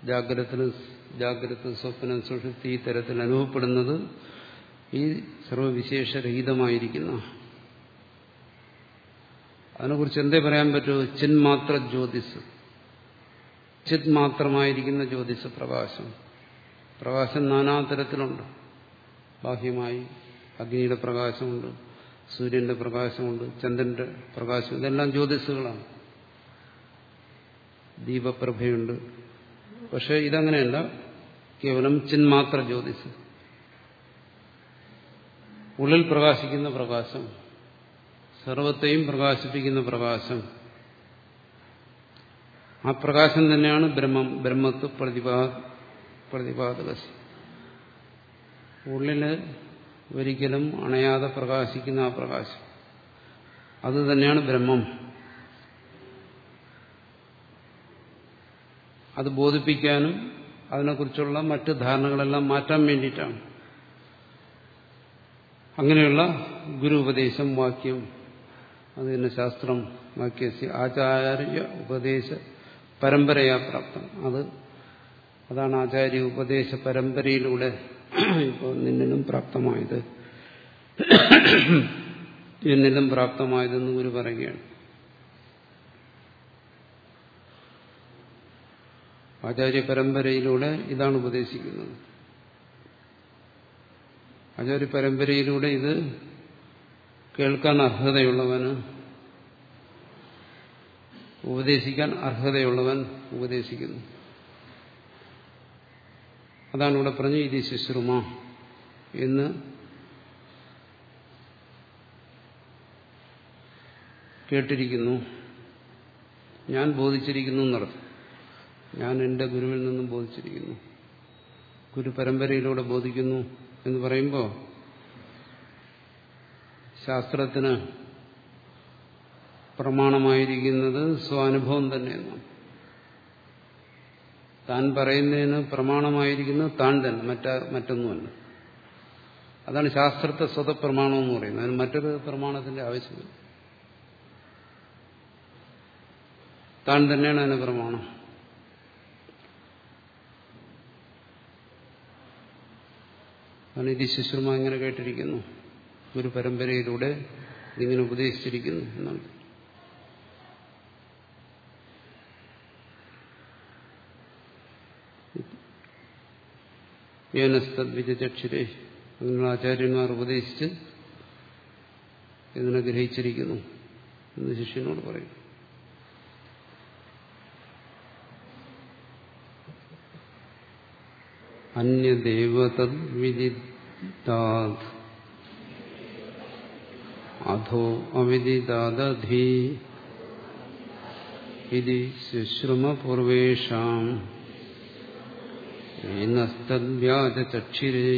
ജാഗ്രതത്തിന് ജാഗ്രത സ്വപ്നം സുഷുപ്തി ഈ തരത്തിൽ അനുഭവപ്പെടുന്നത് ഈ സർവവിശേഷരഹിതമായിരിക്കുന്ന. അതിനെക്കുറിച്ച് എന്തേ പറയാൻ പറ്റൂ? ചിന്മാത്ര ജ്യോതിസ്. ചിത് മാത്രമായിരിക്കുന്ന ജ്യോതിസ് പ്രകാശം. പ്രകാശം നാനാതരത്തിലുണ്ട്. ബാഹ്യമായി അഗ്നിയുടെ പ്രകാശമുണ്ട്. സൂര്യന്റെ പ്രകാശമുണ്ട് ചന്ദ്രന്റെ പ്രകാശം ഇതെല്ലാം ജ്യോതിസുകളാണ് ദീപപ്രഭയുണ്ട്. പക്ഷെ ഇതങ്ങനെയല്ല കേവലം ചിന്മാത്ര ജ്യോതിസ്. ഉള്ളിൽ പ്രകാശിക്കുന്ന പ്രകാശം സർവത്തെയും പ്രകാശിപ്പിക്കുന്ന പ്രകാശം. ആ പ്രകാശം തന്നെയാണ് ബ്രഹ്മം ബ്രഹ്മത്വ പ്രതിപാ പ്രതിപാദക ഉള്ളിൽ ഒരിക്കലും അണയാതെ പ്രകാശിക്കുന്ന ആ പ്രകാശം. അത് തന്നെയാണ് ബ്രഹ്മം. അത് ബോധിപ്പിക്കാനും അതിനെക്കുറിച്ചുള്ള മറ്റ് ധാരണകളെല്ലാം മാറ്റാൻ വേണ്ടിയിട്ടാണ്. അങ്ങനെയുള്ള ഗുരു ഉപദേശം വാക്യം അത് തന്നെ ശാസ്ത്രം വാക്യസ് ആചാര്യ ഉപദേശ പരമ്പരയാ പ്രാപ്തം. അത് അതാണ് ആചാര്യ ഉപദേശ പരമ്പരയിലൂടെ ഇപ്പോൾ നിന്നിലും പ്രാപ്തമായത് എന്നിലും പ്രാപ്തമായതെന്ന് ഗുരു പറയുകയാണ്. ആചാര്യ പരമ്പരയിലൂടെ ഇതാണ് ഉപദേശിക്കുന്നത്. ആചാര്യ പരമ്പരയിലൂടെ ഇത് കേൾക്കാൻ അർഹതയുള്ളവന് ഉപദേശിക്കാൻ അർഹതയുള്ളവൻ ഉപദേശിക്കുന്നു. അതാണ് ഇവിടെ പറഞ്ഞു ഇത് ശുശ്രുമ എന്ന്. കേട്ടിരിക്കുന്നു. ഞാൻ ബോധിച്ചിരിക്കുന്നു എന്നർത്ഥം. ഞാൻ എന്റെ ഗുരുവിൽ നിന്നും ബോധിച്ചിരിക്കുന്നു. ഗുരു പരമ്പരയിലൂടെ ബോധിക്കുന്നു എന്ന് പറയുമ്പോൾ ശാസ്ത്രത്തിന് പ്രമാണമായിരിക്കുന്നത് സ്വാനുഭവം തന്നെയെന്നാണ്. താൻ പറയുന്നതിന് പ്രമാണമായിരിക്കുന്നത് താൻ തന്നെ മറ്റ മറ്റൊന്നുമല്ല. അതാണ് ശാസ്ത്രത്തെ സ്വതപ്രമാണം എന്ന് പറയുന്നത്. അതിന് മറ്റൊരു പ്രമാണത്തിന്റെ ആവശ്യമില്ല. താൻ തന്നെയാണ് അതിന് പ്രമാണം. കാരണം ഇത് ഇങ്ങനെ കേട്ടിരിക്കുന്നു. ഒരു പരമ്പരയിലൂടെ ഇതിങ്ങനെ ഉപദേശിച്ചിരിക്കുന്നു എന്നാണ്. യേനസ്തദ്വിചക്ഷരേ അങ്ങനെയുള്ള ആചാര്യന്മാർ ഉപദേശിച്ച് ഇതിനെ ഗ്രഹിച്ചിരിക്കുന്നു എന്ന് ശിഷ്യനോട് പറയും. അന്യദേവതദ്വിദിതാത് അധോ അവിദിതാദധി ഇത് ശുശ്രുമപൂർവേഷാം. നസ്തദ്വ്യാജചക്ഷിരേ